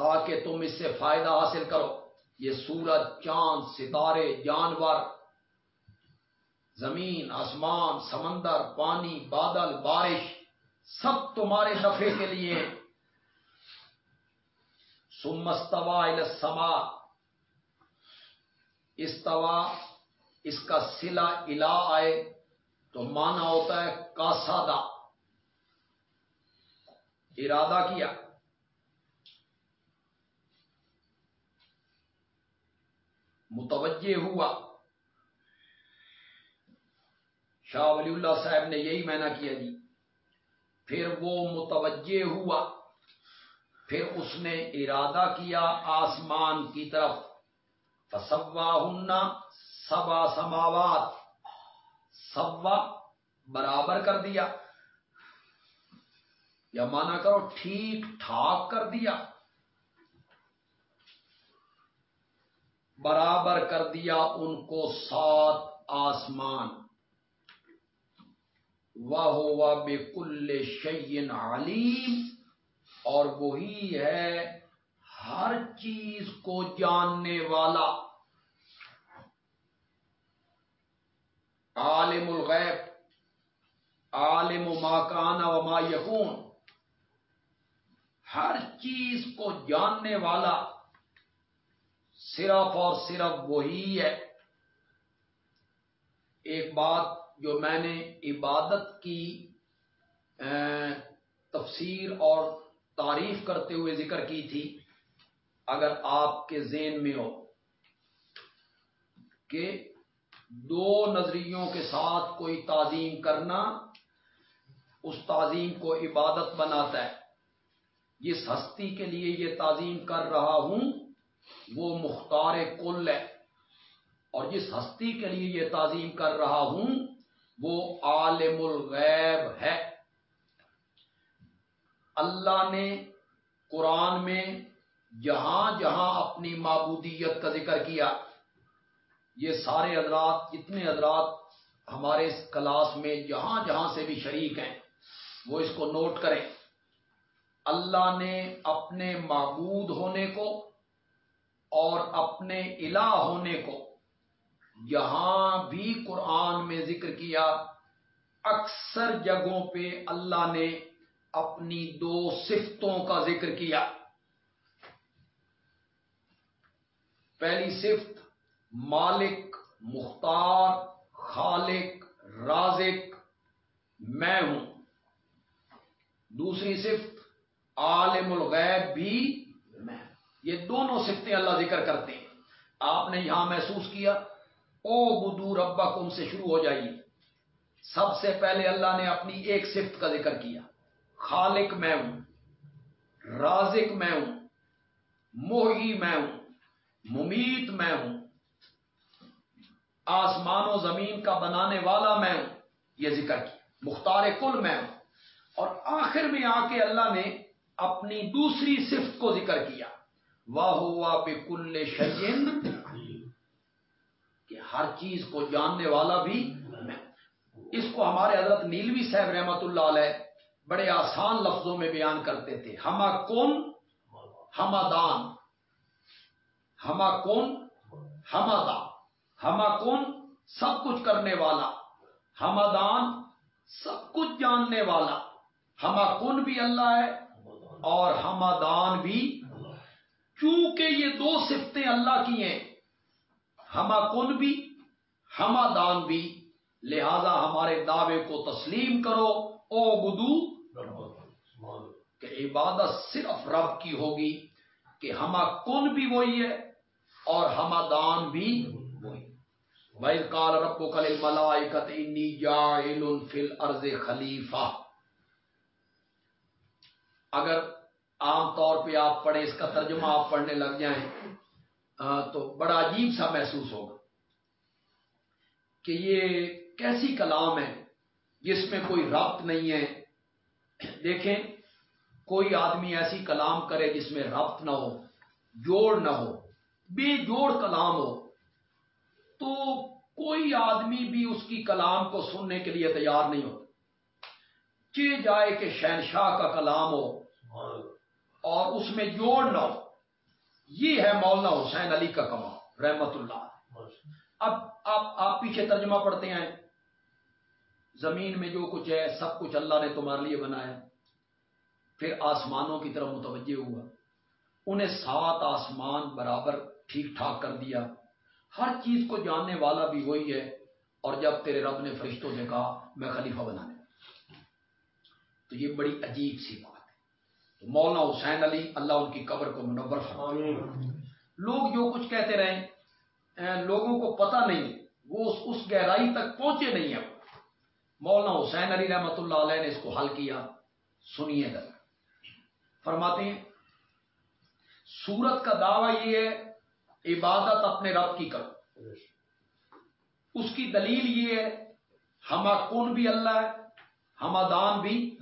تاکہ تم اس سے فائدہ حاصل کرو۔ یہ سورج، چاند، ستارے، جانور، زمین، آسمان، سمندر، پانی، بادل، بارش، سب تمہارے نفے کے لیے۔ سمستوا السما استوا اس کا سلا الا آئے تو مانا ہوتا ہے کاسادہ۔ ارادہ کیا۔ متوجہ ہوا۔ شاہ ولی اللہ صاحب نے یہی مینا کیا جی۔ پھر وہ متوجہ ہوا۔ پھر اس نے ارادہ کیا آسمان کی طرف۔ فسوا ہننا سبا سماوات۔ سوا برابر کر دیا۔ یا مانا کرو ٹھیک ٹھاک کر دیا۔ برابر کر دیا ان کو سات آسمان۔ واہ ہوا بے کل شعین علیم اور وہی ہے ہر چیز کو جاننے والا۔ عالم الغیب، عالم ما کان و ما یقون ہر چیز کو جاننے والا۔ صرف اور صرف وہی ہے۔ ایک بات جو میں نے عبادت کی تفسیر اور تعریف کرتے ہوئے ذکر کی تھی، اگر آپ کے ذہن میں ہو کہ دو نظریوں کے ساتھ کوئی تعظیم کرنا اس تعظیم کو عبادت بناتا ہے۔ جس ہستی کے لیے یہ تعظیم کر رہا ہوں وہ مختار کل ہے۔ اور جس ہستی کے لیے یہ تعظیم کر رہا ہوں، وہ عالم الغیب ہے۔ اللہ نے قرآن میں جہاں جہاں اپنی معبودیت کا ذکر کیا، یہ سارے حضرات جتنے حضرات ہمارے اس کلاس میں جہاں جہاں سے بھی شریک ہیں، وہ اس کو نوٹ کریں۔ اللہ نے اپنے معبود ہونے کو اور اپنے الہ ہونے کو۔ جہاں بھی قرآن میں ذکر کیا، اکثر جگہوں پہ اللہ نے اپنی دو صفتوں کا ذکر کیا۔ پہلی صفت، مالک، مختار، خالق، رازق، میں ہوں۔ دوسری صفت، عالم الغیب بھی یہ دونوں صفتیں اللہ ذکر کرتے ہیں۔ آپ نے یہاں محسوس کیا او بدو ربا کم سے شروع ہو جائیے۔ سب سے پہلے اللہ نے اپنی ایک صفت کا ذکر کیا۔ خالق میں ہوں، رازق میں ہوں موہی میں ہوں، ممیت میں ہوں، آسمان و زمین کا بنانے والا میں ہوں۔ یہ ذکر کیا۔ مختار کل میں ہوں۔ اور آخر میں آ کے اللہ نے اپنی دوسری صفت کو ذکر کیا۔ واہ ہوا بے کہ ہر چیز کو جاننے والا بھی اس کو ہمارے حضرت نیلوی صاحب رحمت اللہ علیہ بڑے آسان لفظوں میں بیان کرتے تھے۔ ہما کون؟ ہما دان۔ ہما کون؟ ہما دان۔ ہما کون؟ سب کچھ کرنے والا۔ ہمادان سب کچھ جاننے والا۔ ہما کن بھی اللہ ہے اور ہمادان بھی چونکہ یہ دو صفتیں اللہ کی ہیں، ہما کن بھی ہمادان بھی۔ لہذا ہمارے دعوے کو تسلیم کرو، او بدو۔ کہ عبادت صرف رب کی ہوگی، کہ ہما کن بھی وہی ہے اور ہمادان بھی وہی۔ بھائی کال ربو کل ملائکت انی جائل فل ارض خلیفہ اگر عام طور پہ آپ پڑھیں، اس کا ترجمہ آپ پڑھنے لگ جائیں تو بڑا عجیب سا محسوس ہوگا کہ یہ کیسی کلام ہے جس میں کوئی ربط نہیں ہے۔ دیکھیں، کوئی آدمی ایسی کلام کرے جس میں ربط نہ ہو، جوڑ نہ ہو، بے جوڑ کلام ہو، تو کوئی آدمی بھی اس کی کلام کو سننے کے لیے تیار نہیں ہوتا۔ چی جائے کہ شہنشاہ کا کلام ہو۔ اور اس میں جوڑ نہ ہو۔ یہ ہے مولانا حسین علی کا کما رحمت اللہ۔ اب آپ آپ پیچھے ترجمہ پڑھتے ہیں۔ زمین میں جو کچھ ہے، سب کچھ اللہ نے تمہارے لیے بنایا۔ پھر آسمانوں کی طرف متوجہ ہوا۔ انہیں سات آسمان برابر ٹھیک ٹھاک کر دیا۔ ہر چیز کو جاننے والا بھی وہی ہے۔ اور جب تیرے رب نے فرشتوں سے کہا، میں خلیفہ بنانے تو یہ بڑی عجیب سی بات۔ تو مولانا حسین علی اللہ ان کی قبر کو منور لوگ جو کچھ کہتے رہے لوگوں کو پتہ نہیں وہ اس گہرائی تک پہنچے نہیں ہیں مولانا حسین علی رحمت اللہ علیہ نے اس کو حل کیا۔ سنیے گا فرماتے ہیں سورت کا دعویٰ یہ ہے عبادت اپنے رب کی کرو۔ اس کی دلیل یہ ہے ہما کون بھی اللہ ہے ہما دان بھی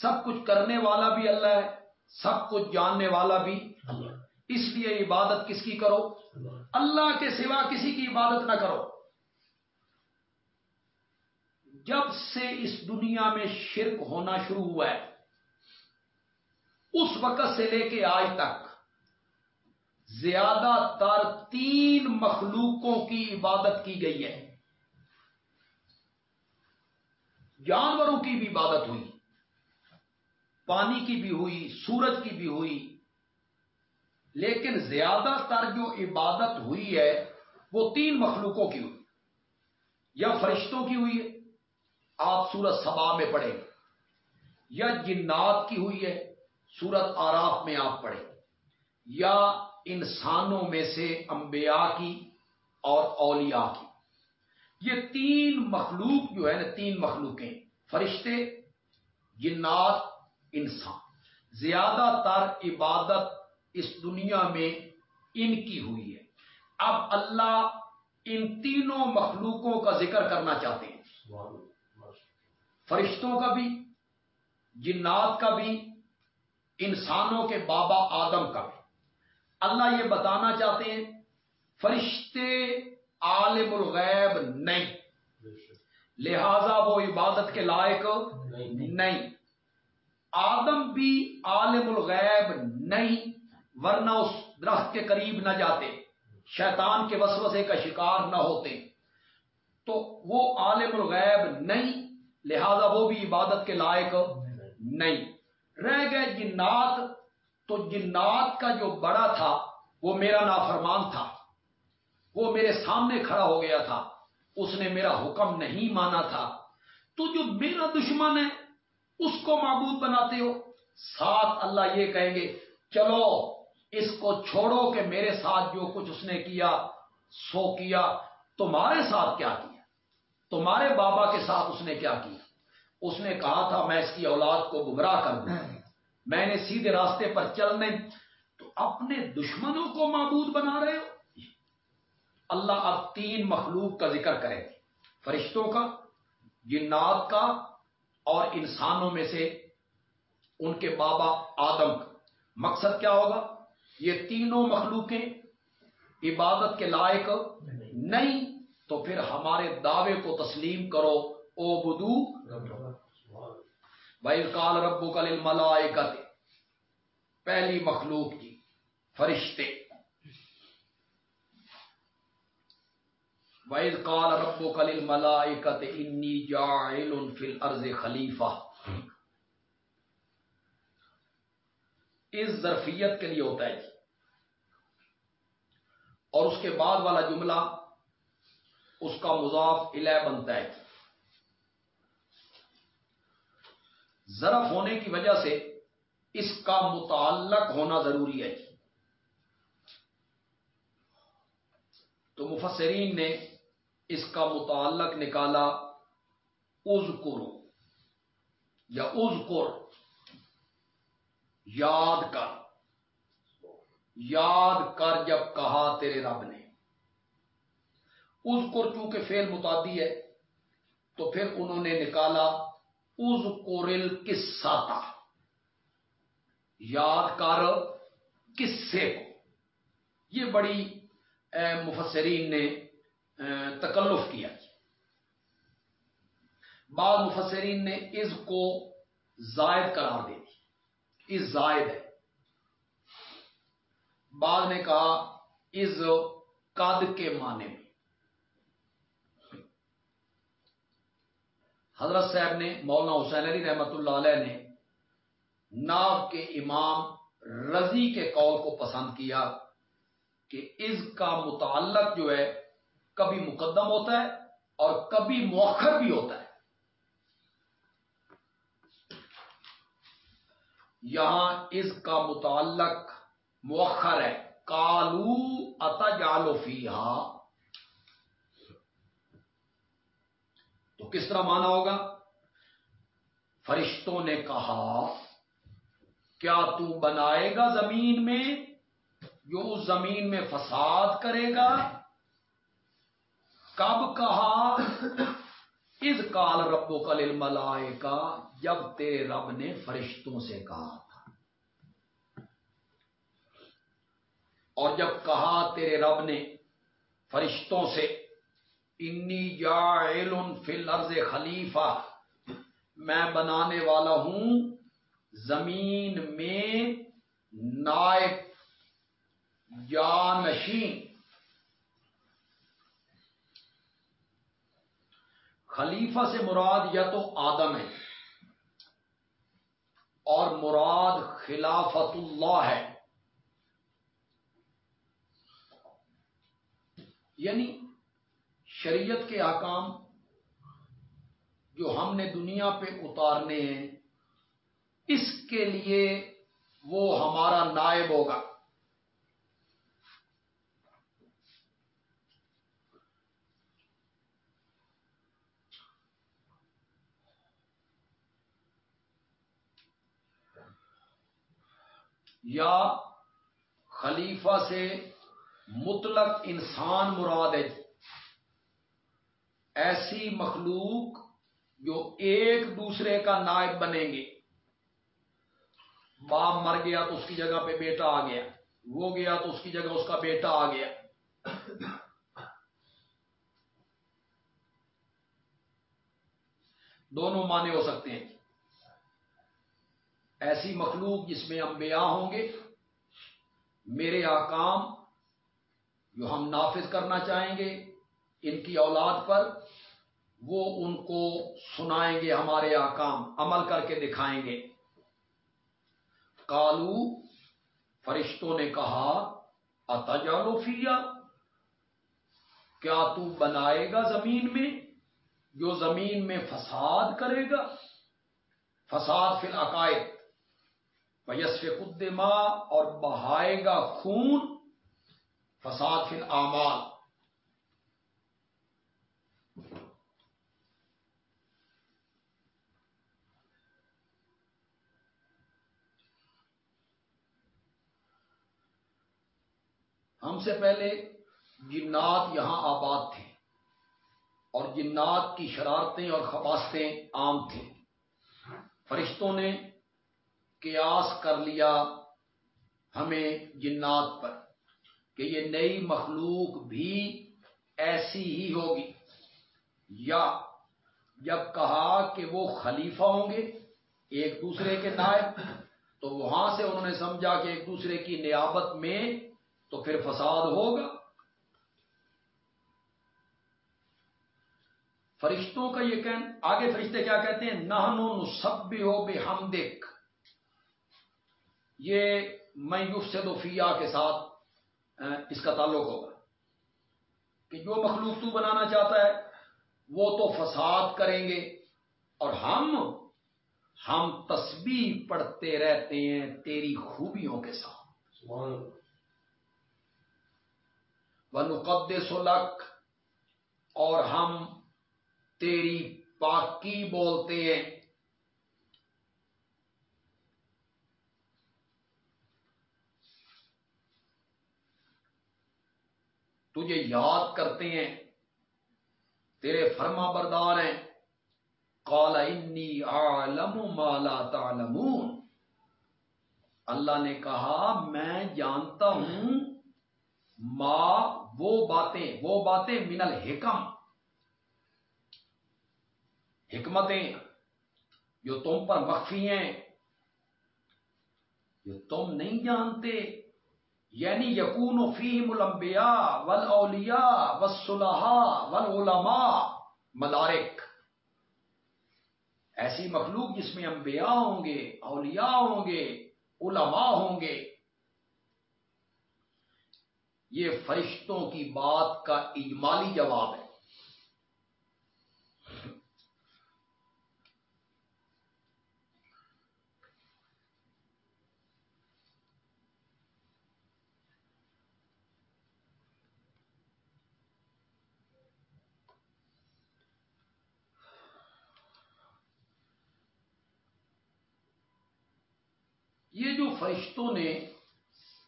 سب کچھ کرنے والا بھی اللہ ہے سب کچھ جاننے والا بھی اس لیے عبادت کس کی کرو؟ اللہ کے سوا کسی کی عبادت نہ کرو۔ جب سے اس دنیا میں شرک ہونا شروع ہوا ہے اس وقت سے لے کے آج تک زیادہ تر تین مخلوقوں کی عبادت کی گئی ہے۔ جانوروں کی بھی عبادت ہوئی۔ پانی کی بھی ہوئی، سورج کی بھی ہوئی۔ لیکن زیادہ تر جو عبادت ہوئی ہے، وہ تین مخلوقوں کی ہوئی۔ یا فرشتوں کی ہوئی ہے، آپ سورج سبا میں پڑھیں یا جنات کی ہوئی ہے سورت آراف میں آپ پڑھیں یا انسانوں میں سے انبیاء کی اور اولیاء کی۔ یہ تین مخلوق جو ہے نا تین مخلوقیں۔ فرشتے، جنات انسان۔ زیادہ تر عبادت اس دنیا میں ان کی ہوئی ہے۔ اب اللہ ان تینوں مخلوقوں کا ذکر کرنا چاہتے ہیں۔ فرشتوں کا بھی جنات کا بھی انسانوں کے بابا آدم کا بھی۔ اللہ یہ بتانا چاہتے ہیں فرشتے عالم الغیب نہیں۔ لہذا وہ عبادت کے لائق نہیں۔ آدم بھی عالم الغیب نہیں، ورنہ اس درخت کے قریب نہ جاتے، شیطان کے وسوسے کا شکار نہ ہوتے۔ تو وہ عالم الغیب نہیں، لہذا وہ بھی عبادت کے لائق نہیں۔ رہ گئے جنات، تو جنات کا جو بڑا تھا، وہ میرا نافرمان تھا۔ وہ میرے سامنے کھڑا ہو گیا تھا۔ اس نے میرا حکم نہیں مانا تھا۔ تو جو میرا دشمن ہے اس کو معبود بناتے ہو۔ ساتھ اللہ یہ کہیں گے، چلو، اس کو چھوڑو کہ میرے ساتھ جو کچھ اس نے کیا، سو کیا، تمہارے ساتھ کیا کیا؟ تمہارے بابا کے ساتھ اس نے کیا کیا؟ اس نے کہا تھا، میں اس کی اولاد کو گمراہ کر دوں۔ میں نے سیدھے راستے پر چلنے، تو اپنے دشمنوں کو معبود بنا رہے ہو؟ اللہ اب تین مخلوق کا ذکر کرے فرشتوں کا، جنات کا اور انسانوں میں سے ان کے بابا آدم کا۔ مقصد کیا ہوگا؟ یہ تینوں مخلوقیں عبادت کے لائق نہیں، تو پھر ہمارے دعوے کو تسلیم کرو، او بدو۔ بھائی کال ربو کل ملائکت پہلی مخلوق کی فرشتے۔ وائز کال ربو کل ملائکت انی جاعل فی الارض خلیفہ اس ظرفیت کے لیے ہوتا ہے جی۔ اور اس کے بعد والا جملہ، اس کا مضاف الہ بنتا ہے جی۔ ظرف ہونے کی وجہ سے اس کا متعلق ہونا ضروری ہے جی۔ تو مفسرین نے اس کا متعلق نکالا از کرو یا از یاد کر یاد کر جب کہا تیرے رب نے۔ اس کو چونکہ فیل متادی ہے، تو پھر انہوں نے نکالا از کورل قصہ یاد کر قصے کو۔ یہ بڑی مفسرین نے تکلف کیا جی۔ بعض مفسرین نے اس کو زائد قرار دے دی۔ اس زائد ہے۔ بعد نے کہا از قد کے معنی میں۔ حضرت صاحب نے، مولانا حسین علی رحمت اللہ علیہ نے ناو کے امام رضی کے قول کو پسند کیا کہ از کا متعلق جو ہے کبھی مقدم ہوتا ہے اور کبھی مؤخر بھی ہوتا ہے۔ یہاں اس کا متعلق مؤخر ہے۔ کالو اتا جالو تو کس طرح مانا ہوگا؟ فرشتوں نے کہا، کیا تو بنائے گا زمین میں؟ جو اس زمین میں فساد کرے گا؟ کب کہا؟ اس کال ربو کل ملائے کا جب تیرے رب نے فرشتوں سے کہا تھا۔ اور جب کہا تیرے رب نے فرشتوں سے، انی جاعل فی الارض خلیفہ، میں بنانے والا ہوں زمین میں نائب جانشین خلیفہ سے مراد یا تو آدم ہے اور مراد خلافت اللہ ہے۔ یعنی شریعت کے آکام جو ہم نے دنیا پہ اتارنے ہیں، اس کے لیے وہ ہمارا نائب ہوگا۔ یا خلیفہ سے مطلق انسان مراد ہے۔ ایسی مخلوق جو ایک دوسرے کا نائب بنیں گے۔ باپ مر گیا تو اس کی جگہ پہ بیٹا آ گیا۔ وہ گیا تو اس کی جگہ اس کا بیٹا آ گیا۔ دونوں معنی ہو سکتے ہیں۔ ایسی مخلوق جس میں انبیاء ہوں گے، میرے آکام جو ہم نافذ کرنا چاہیں گے، ان کی اولاد پر وہ ان کو سنائیں گے ہمارے آکام، عمل کر کے دکھائیں گے۔ کالو فرشتوں نے کہا اتجالو فیا؟ کیا تو بنائے گا زمین میں جو زمین میں فساد کرے گا؟ فساد فی العقائد۔ یسف قدما اور بہائے گا خون فساد فی الامال ہم سے پہلے جنات یہاں آباد تھے اور جنات کی شرارتیں اور خباستیں عام تھیں۔ فرشتوں نے قیاس کر لیا ہمیں جنات پر کہ یہ نئی مخلوق بھی ایسی ہی ہوگی۔ یا جب کہا کہ وہ خلیفہ ہوں گے ایک دوسرے کے نائب، تو وہاں سے انہوں نے سمجھا کہ ایک دوسرے کی نیابت میں تو پھر فساد ہوگا۔ فرشتوں کا یہ کہن، آگے فرشتے کیا کہتے ہیں؟ نہنو نسب ہو بے ہم دیکھ یہ میں یوف سے دوفیا کے ساتھ اس کا تعلق ہوگا کہ جو مخلوق تو بنانا چاہتا ہے وہ تو فساد کریں گے اور ہم ہم تسبیح پڑھتے رہتے ہیں تیری خوبیوں کے ساتھ۔ ونقد سلک اور ہم تیری پاکی بولتے ہیں۔ تجھے یاد کرتے ہیں، تیرے فرما بردار ہیں۔ کالا انی عالم مالا تعلمون اللہ نے کہا، میں جانتا ہوں ماں وہ باتیں وہ باتیں من الحکم حکمتیں جو تم پر مخفی ہیں، جو تم نہیں جانتے۔ یعنی یقون و فیم الانبیاء والاولیاء والصلحاء والعلماء ملارک ایسی مخلوق جس میں انبیاء ہوں گے، اولیاء ہوں گے، علماء ہوں گے۔ یہ فرشتوں کی بات کا اجمالی جواب ہے یہ جو فرشتوں نے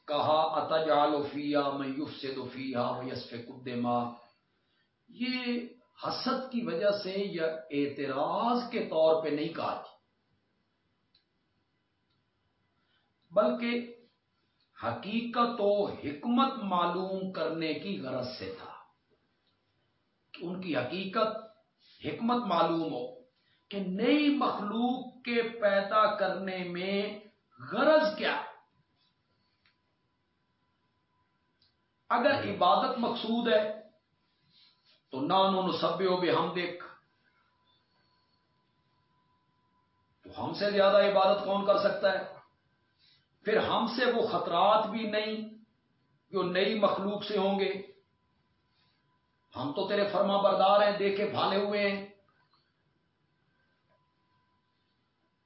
کہا اتجالفیا میں یوف سے دوفیا یسف قدما یہ حسد کی وجہ سے یا اعتراض کے طور پہ نہیں کہا جی۔ بلکہ حقیقت و حکمت معلوم کرنے کی غرض سے تھا کہ ان کی حقیقت حکمت معلوم ہو کہ نئی مخلوق کے پیدا کرنے میں غرض کیا؟ اگر عبادت مقصود ہے، تو نان سبے ہو بھی ہم دیکھ۔ تو ہم سے زیادہ عبادت کون کر سکتا ہے؟ پھر ہم سے وہ خطرات بھی نہیں جو نئی مخلوق سے ہوں گے۔ ہم تو تیرے فرما بردار ہیں، دیکھے بھالے ہوئے ہیں۔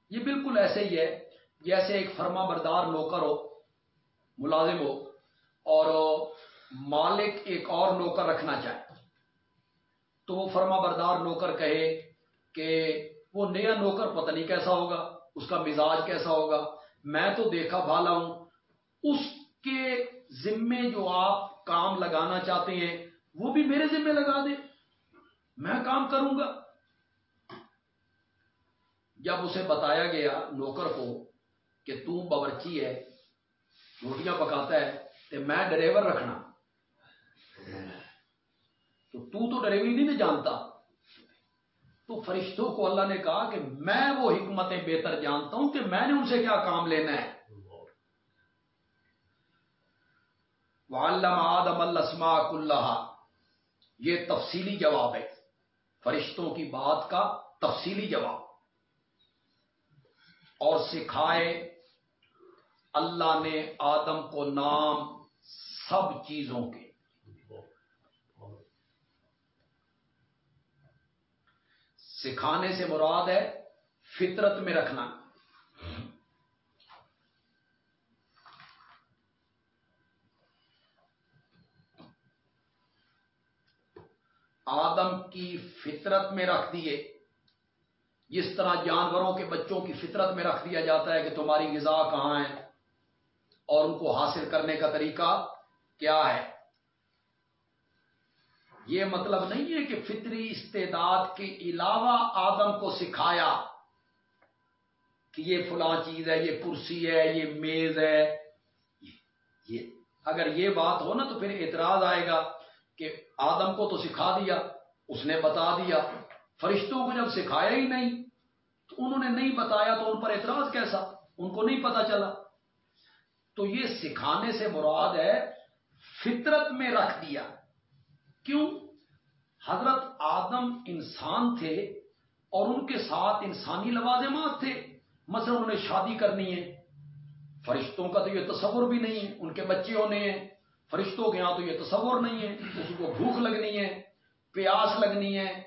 یہ بالکل ایسے ہی ہے۔ جیسے ایک فرما بردار نوکر ہو، ملازم ہو، اور مالک ایک اور نوکر رکھنا چاہے، تو وہ فرما بردار نوکر کہے کہ وہ نیا نوکر پتہ نہیں کیسا ہوگا، اس کا مزاج کیسا ہوگا، میں تو دیکھا بھالا ہوں، اس کے ذمے جو آپ کام لگانا چاہتے ہیں، وہ بھی میرے ذمے لگا دے میں کام کروں گا۔ جب اسے بتایا گیا نوکر کو کہ تو باورچی ہے، روٹیاں پکاتا ہے تو میں ڈرائیور رکھنا۔ تو تو تو ڈرائیوری نہیں جانتا۔ تو فرشتوں کو اللہ نے کہا کہ میں وہ حکمتیں بہتر جانتا ہوں کہ میں نے ان سے کیا کام لینا ہے۔ وعلم آدم السما اللہ یہ تفصیلی جواب ہے۔ فرشتوں کی بات کا تفصیلی جواب۔ اور سکھائے اللہ نے آدم کو نام سب چیزوں کے۔ سکھانے سے مراد ہے فطرت میں رکھنا۔ آدم کی فطرت میں رکھ دیے۔ جس طرح جانوروں کے بچوں کی فطرت میں رکھ دیا جاتا ہے کہ تمہاری غذا کہاں ہے؟ اور ان کو حاصل کرنے کا طریقہ کیا ہے؟ یہ مطلب نہیں ہے کہ فطری استعداد کے علاوہ آدم کو سکھایا کہ یہ فلاں چیز ہے، یہ کرسی ہے، یہ میز ہے۔ یہ، اگر یہ بات ہو نا تو پھر اعتراض آئے گا کہ آدم کو تو سکھا دیا، اس نے بتا دیا۔ فرشتوں کو جب سکھایا ہی نہیں تو انہوں نے نہیں بتایا تو ان پر اعتراض کیسا؟ ان کو نہیں پتا چلا۔ تو یہ سکھانے سے مراد ہے فطرت میں رکھ دیا۔ کیوں؟ حضرت آدم انسان تھے اور ان کے ساتھ انسانی لوازمات تھے۔ مثلا انہوں نے شادی کرنی ہے۔ فرشتوں کا تو یہ تصور بھی نہیں ہے۔ ان کے بچے ہونے ہیں۔ فرشتوں کے یہاں تو یہ تصور نہیں ہے۔ اس کو بھوک لگنی ہے، پیاس لگنی ہے۔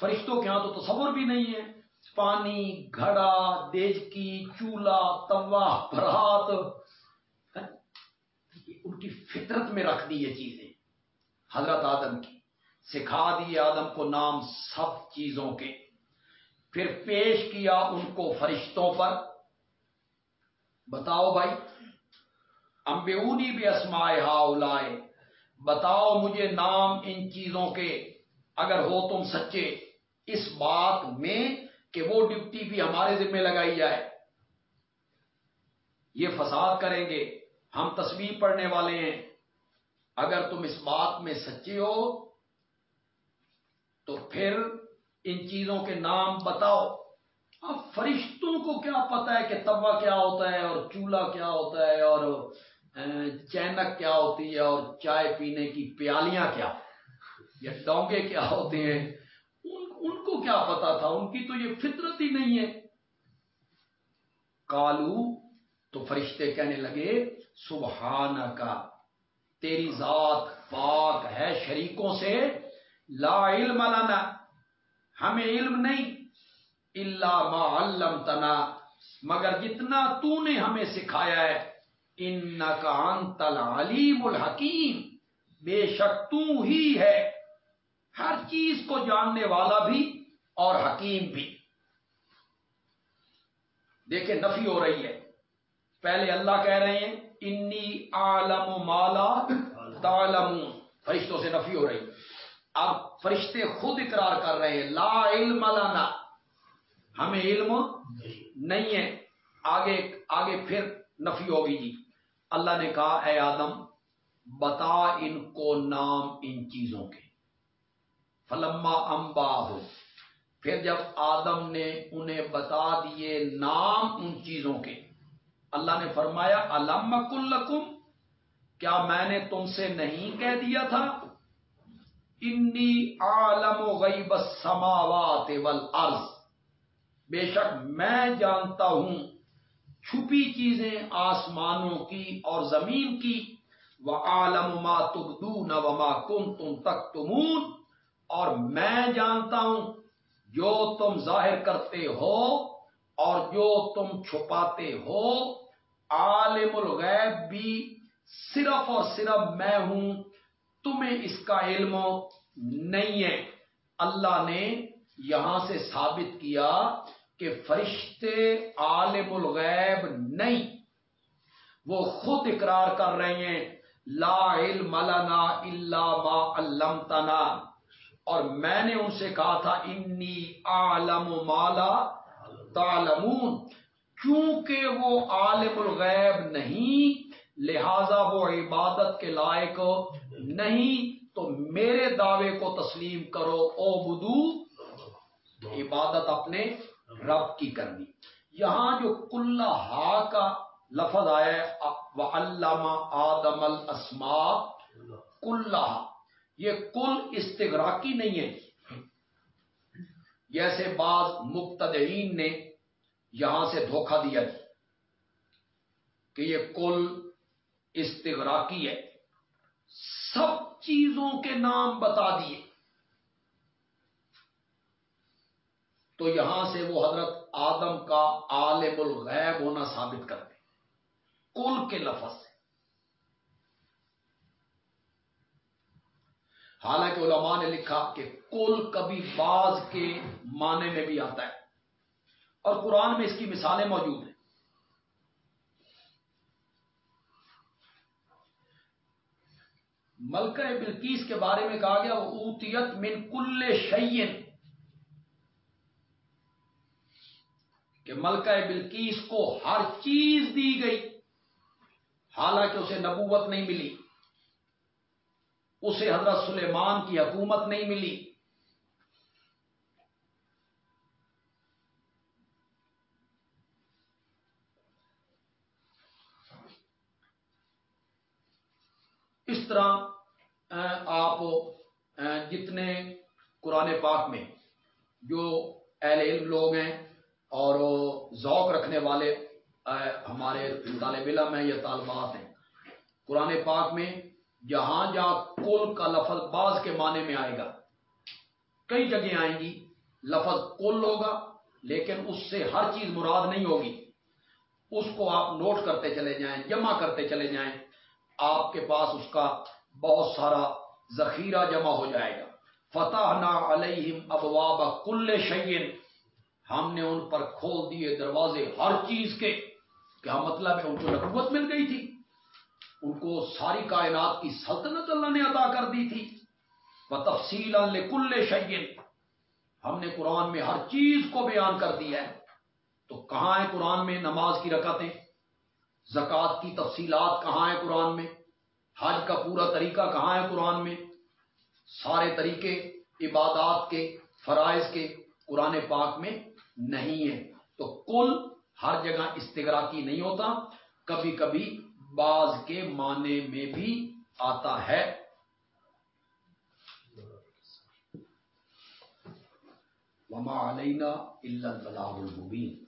فرشتوں کے یہاں تو تصور بھی نہیں ہے۔ پانی، گھڑا، دیجکی، چولہا، توا برات ان کی فطرت میں رکھ دی یہ چیزیں۔ حضرت آدم کی، سکھا دی آدم کو نام سب چیزوں کے۔ پھر پیش کیا ان کو فرشتوں پر۔ بتاؤ بھائی امبیونی بھی اسمائے ہا بتاؤ مجھے نام ان چیزوں کے۔ اگر ہو تم سچے، اس بات میں کہ وہ ڈپٹی بھی ہمارے ذمہ لگائی جائے۔ یہ فساد کریں گے۔ ہم تصویر پڑھنے والے ہیں۔ اگر تم اس بات میں سچے ہو، تو پھر ان چیزوں کے نام بتاؤ۔ اب فرشتوں کو کیا پتا ہے کہ توا کیا ہوتا ہے اور چولہا کیا ہوتا ہے اور چینک کیا ہوتی ہے اور چائے پینے کی پیالیاں کیا۔ یا ڈونگے کیا ہوتے ہیں؟ ان ان کو کیا پتا تھا؟ ان کی تو یہ فطرت ہی نہیں ہے۔ کالو تو فرشتے کہنے لگے سبحان کا تیری ذات پاک ہے شریکوں سے، لا علم لنا، ہمیں علم نہیں اللہ ما علم تنا مگر جتنا تو نے ہمیں سکھایا ہے ان کا انتل علیم الحکیم، بے شک تو ہی ہے، ہر چیز کو جاننے والا بھی اور حکیم بھی۔ دیکھیں نفی ہو رہی ہے۔ پہلے اللہ کہہ رہے ہیں انی عالم مالا تعلم فرشتوں سے نفی ہو رہی۔ اب فرشتے خود اقرار کر رہے ہیں۔ لا علم لانا ہمیں علم نہیں ہے۔ آگے آگے پھر نفی ہوگی جی۔ اللہ نے کہا، اے آدم، بتا ان کو نام ان چیزوں کے۔ فلما امبا ہو پھر جب آدم نے انہیں بتا دیے نام ان چیزوں کے۔ اللہ نے فرمایا، علم کلکم، کیا میں نے تم سے نہیں کہہ دیا تھا؟ انی عالم و غیب السماوات والارض. بے شک میں جانتا ہوں چھپی چیزیں آسمانوں کی اور زمین کی۔ وہ عالم ما تبدون وما کم تم تک تمون اور میں جانتا ہوں جو تم ظاہر کرتے ہو اور جو تم چھپاتے ہو عالم الغیب بھی صرف اور صرف میں ہوں، تمہیں اس کا علم نہیں ہے۔ اللہ نے یہاں سے ثابت کیا کہ فرشتے عالم الغیب نہیں، وہ خود اقرار کر رہے ہیں، لا علم لنا الا ما علمتنا۔ اور میں نے ان سے کہا تھا، انی عالم مالا تعلمون کیونکہ وہ عالم الغیب نہیں، لہذا وہ عبادت کے لائق نہیں، تو میرے دعوے کو تسلیم کرو، او بدو، عبادت اپنے رب کی کرنی۔ یہاں جو کل ہا کا لفظ آیا وہ علامہ آدم السما کل یہ کل استغراقی نہیں ہے۔ جیسے بعض مقتدرین نے یہاں سے دھوکہ دیا جی کہ یہ کل استغراقی ہے، سب چیزوں کے نام بتا دیے۔ تو یہاں سے وہ حضرت آدم کا عالم الغیب ہونا ثابت کرتے کل کے لفظ سے۔ حالانکہ علماء نے لکھا کہ کل کبھی باز کے معنی میں بھی آتا ہے۔ اور قرآن میں اس کی مثالیں موجود ہیں۔ ملکہ بلکیس کے بارے میں کہا گیا وہ اوتیت من کل شعین کہ ملکہ بلکیس کو ہر چیز دی گئی، حالانکہ اسے نبوت نہیں ملی، اسے حضرت سلیمان کی حکومت نہیں ملی اس طرح آپ جتنے قرآن پاک میں جو اہل علم لوگ ہیں اور ذوق رکھنے والے ہمارے طالب علم ہیں یا طالبات ہیں، قرآن پاک میں جہاں جہاں کل کا لفظ باز کے معنی میں آئے گا، کئی جگہ آئیں گی، لفظ کل ہوگا، لیکن اس سے ہر چیز مراد نہیں ہوگی۔ اس کو آپ نوٹ کرتے چلے جائیں، جمع کرتے چلے جائیں آپ کے پاس اس کا بہت سارا ذخیرہ جمع ہو جائے گا۔ فتح نہ علیہم ابواب کل شعین ہم نے ان پر کھول دیے دروازے ہر چیز کے۔ کیا مطلب ہے؟ ان کو نبوت مل گئی تھی۔ ان کو ساری کائنات کی سلطنت اللہ نے عطا کر دی تھی۔ وہ تفصیل کل شعین ہم نے قرآن میں ہر چیز کو بیان کر دیا ہے۔ تو کہاں ہے قرآن میں نماز کی رکعتیں؟ زکوٰۃ کی تفصیلات کہاں ہیں قرآن میں؟ حج کا پورا طریقہ کہاں ہے قرآن میں؟ سارے طریقے عبادات کے، فرائض کے قرآن پاک میں نہیں ہے تو کل ہر جگہ استغراقی نہیں ہوتا کبھی کبھی بعض کے معنی میں بھی آتا ہے۔ وما علینا البلاغ المبین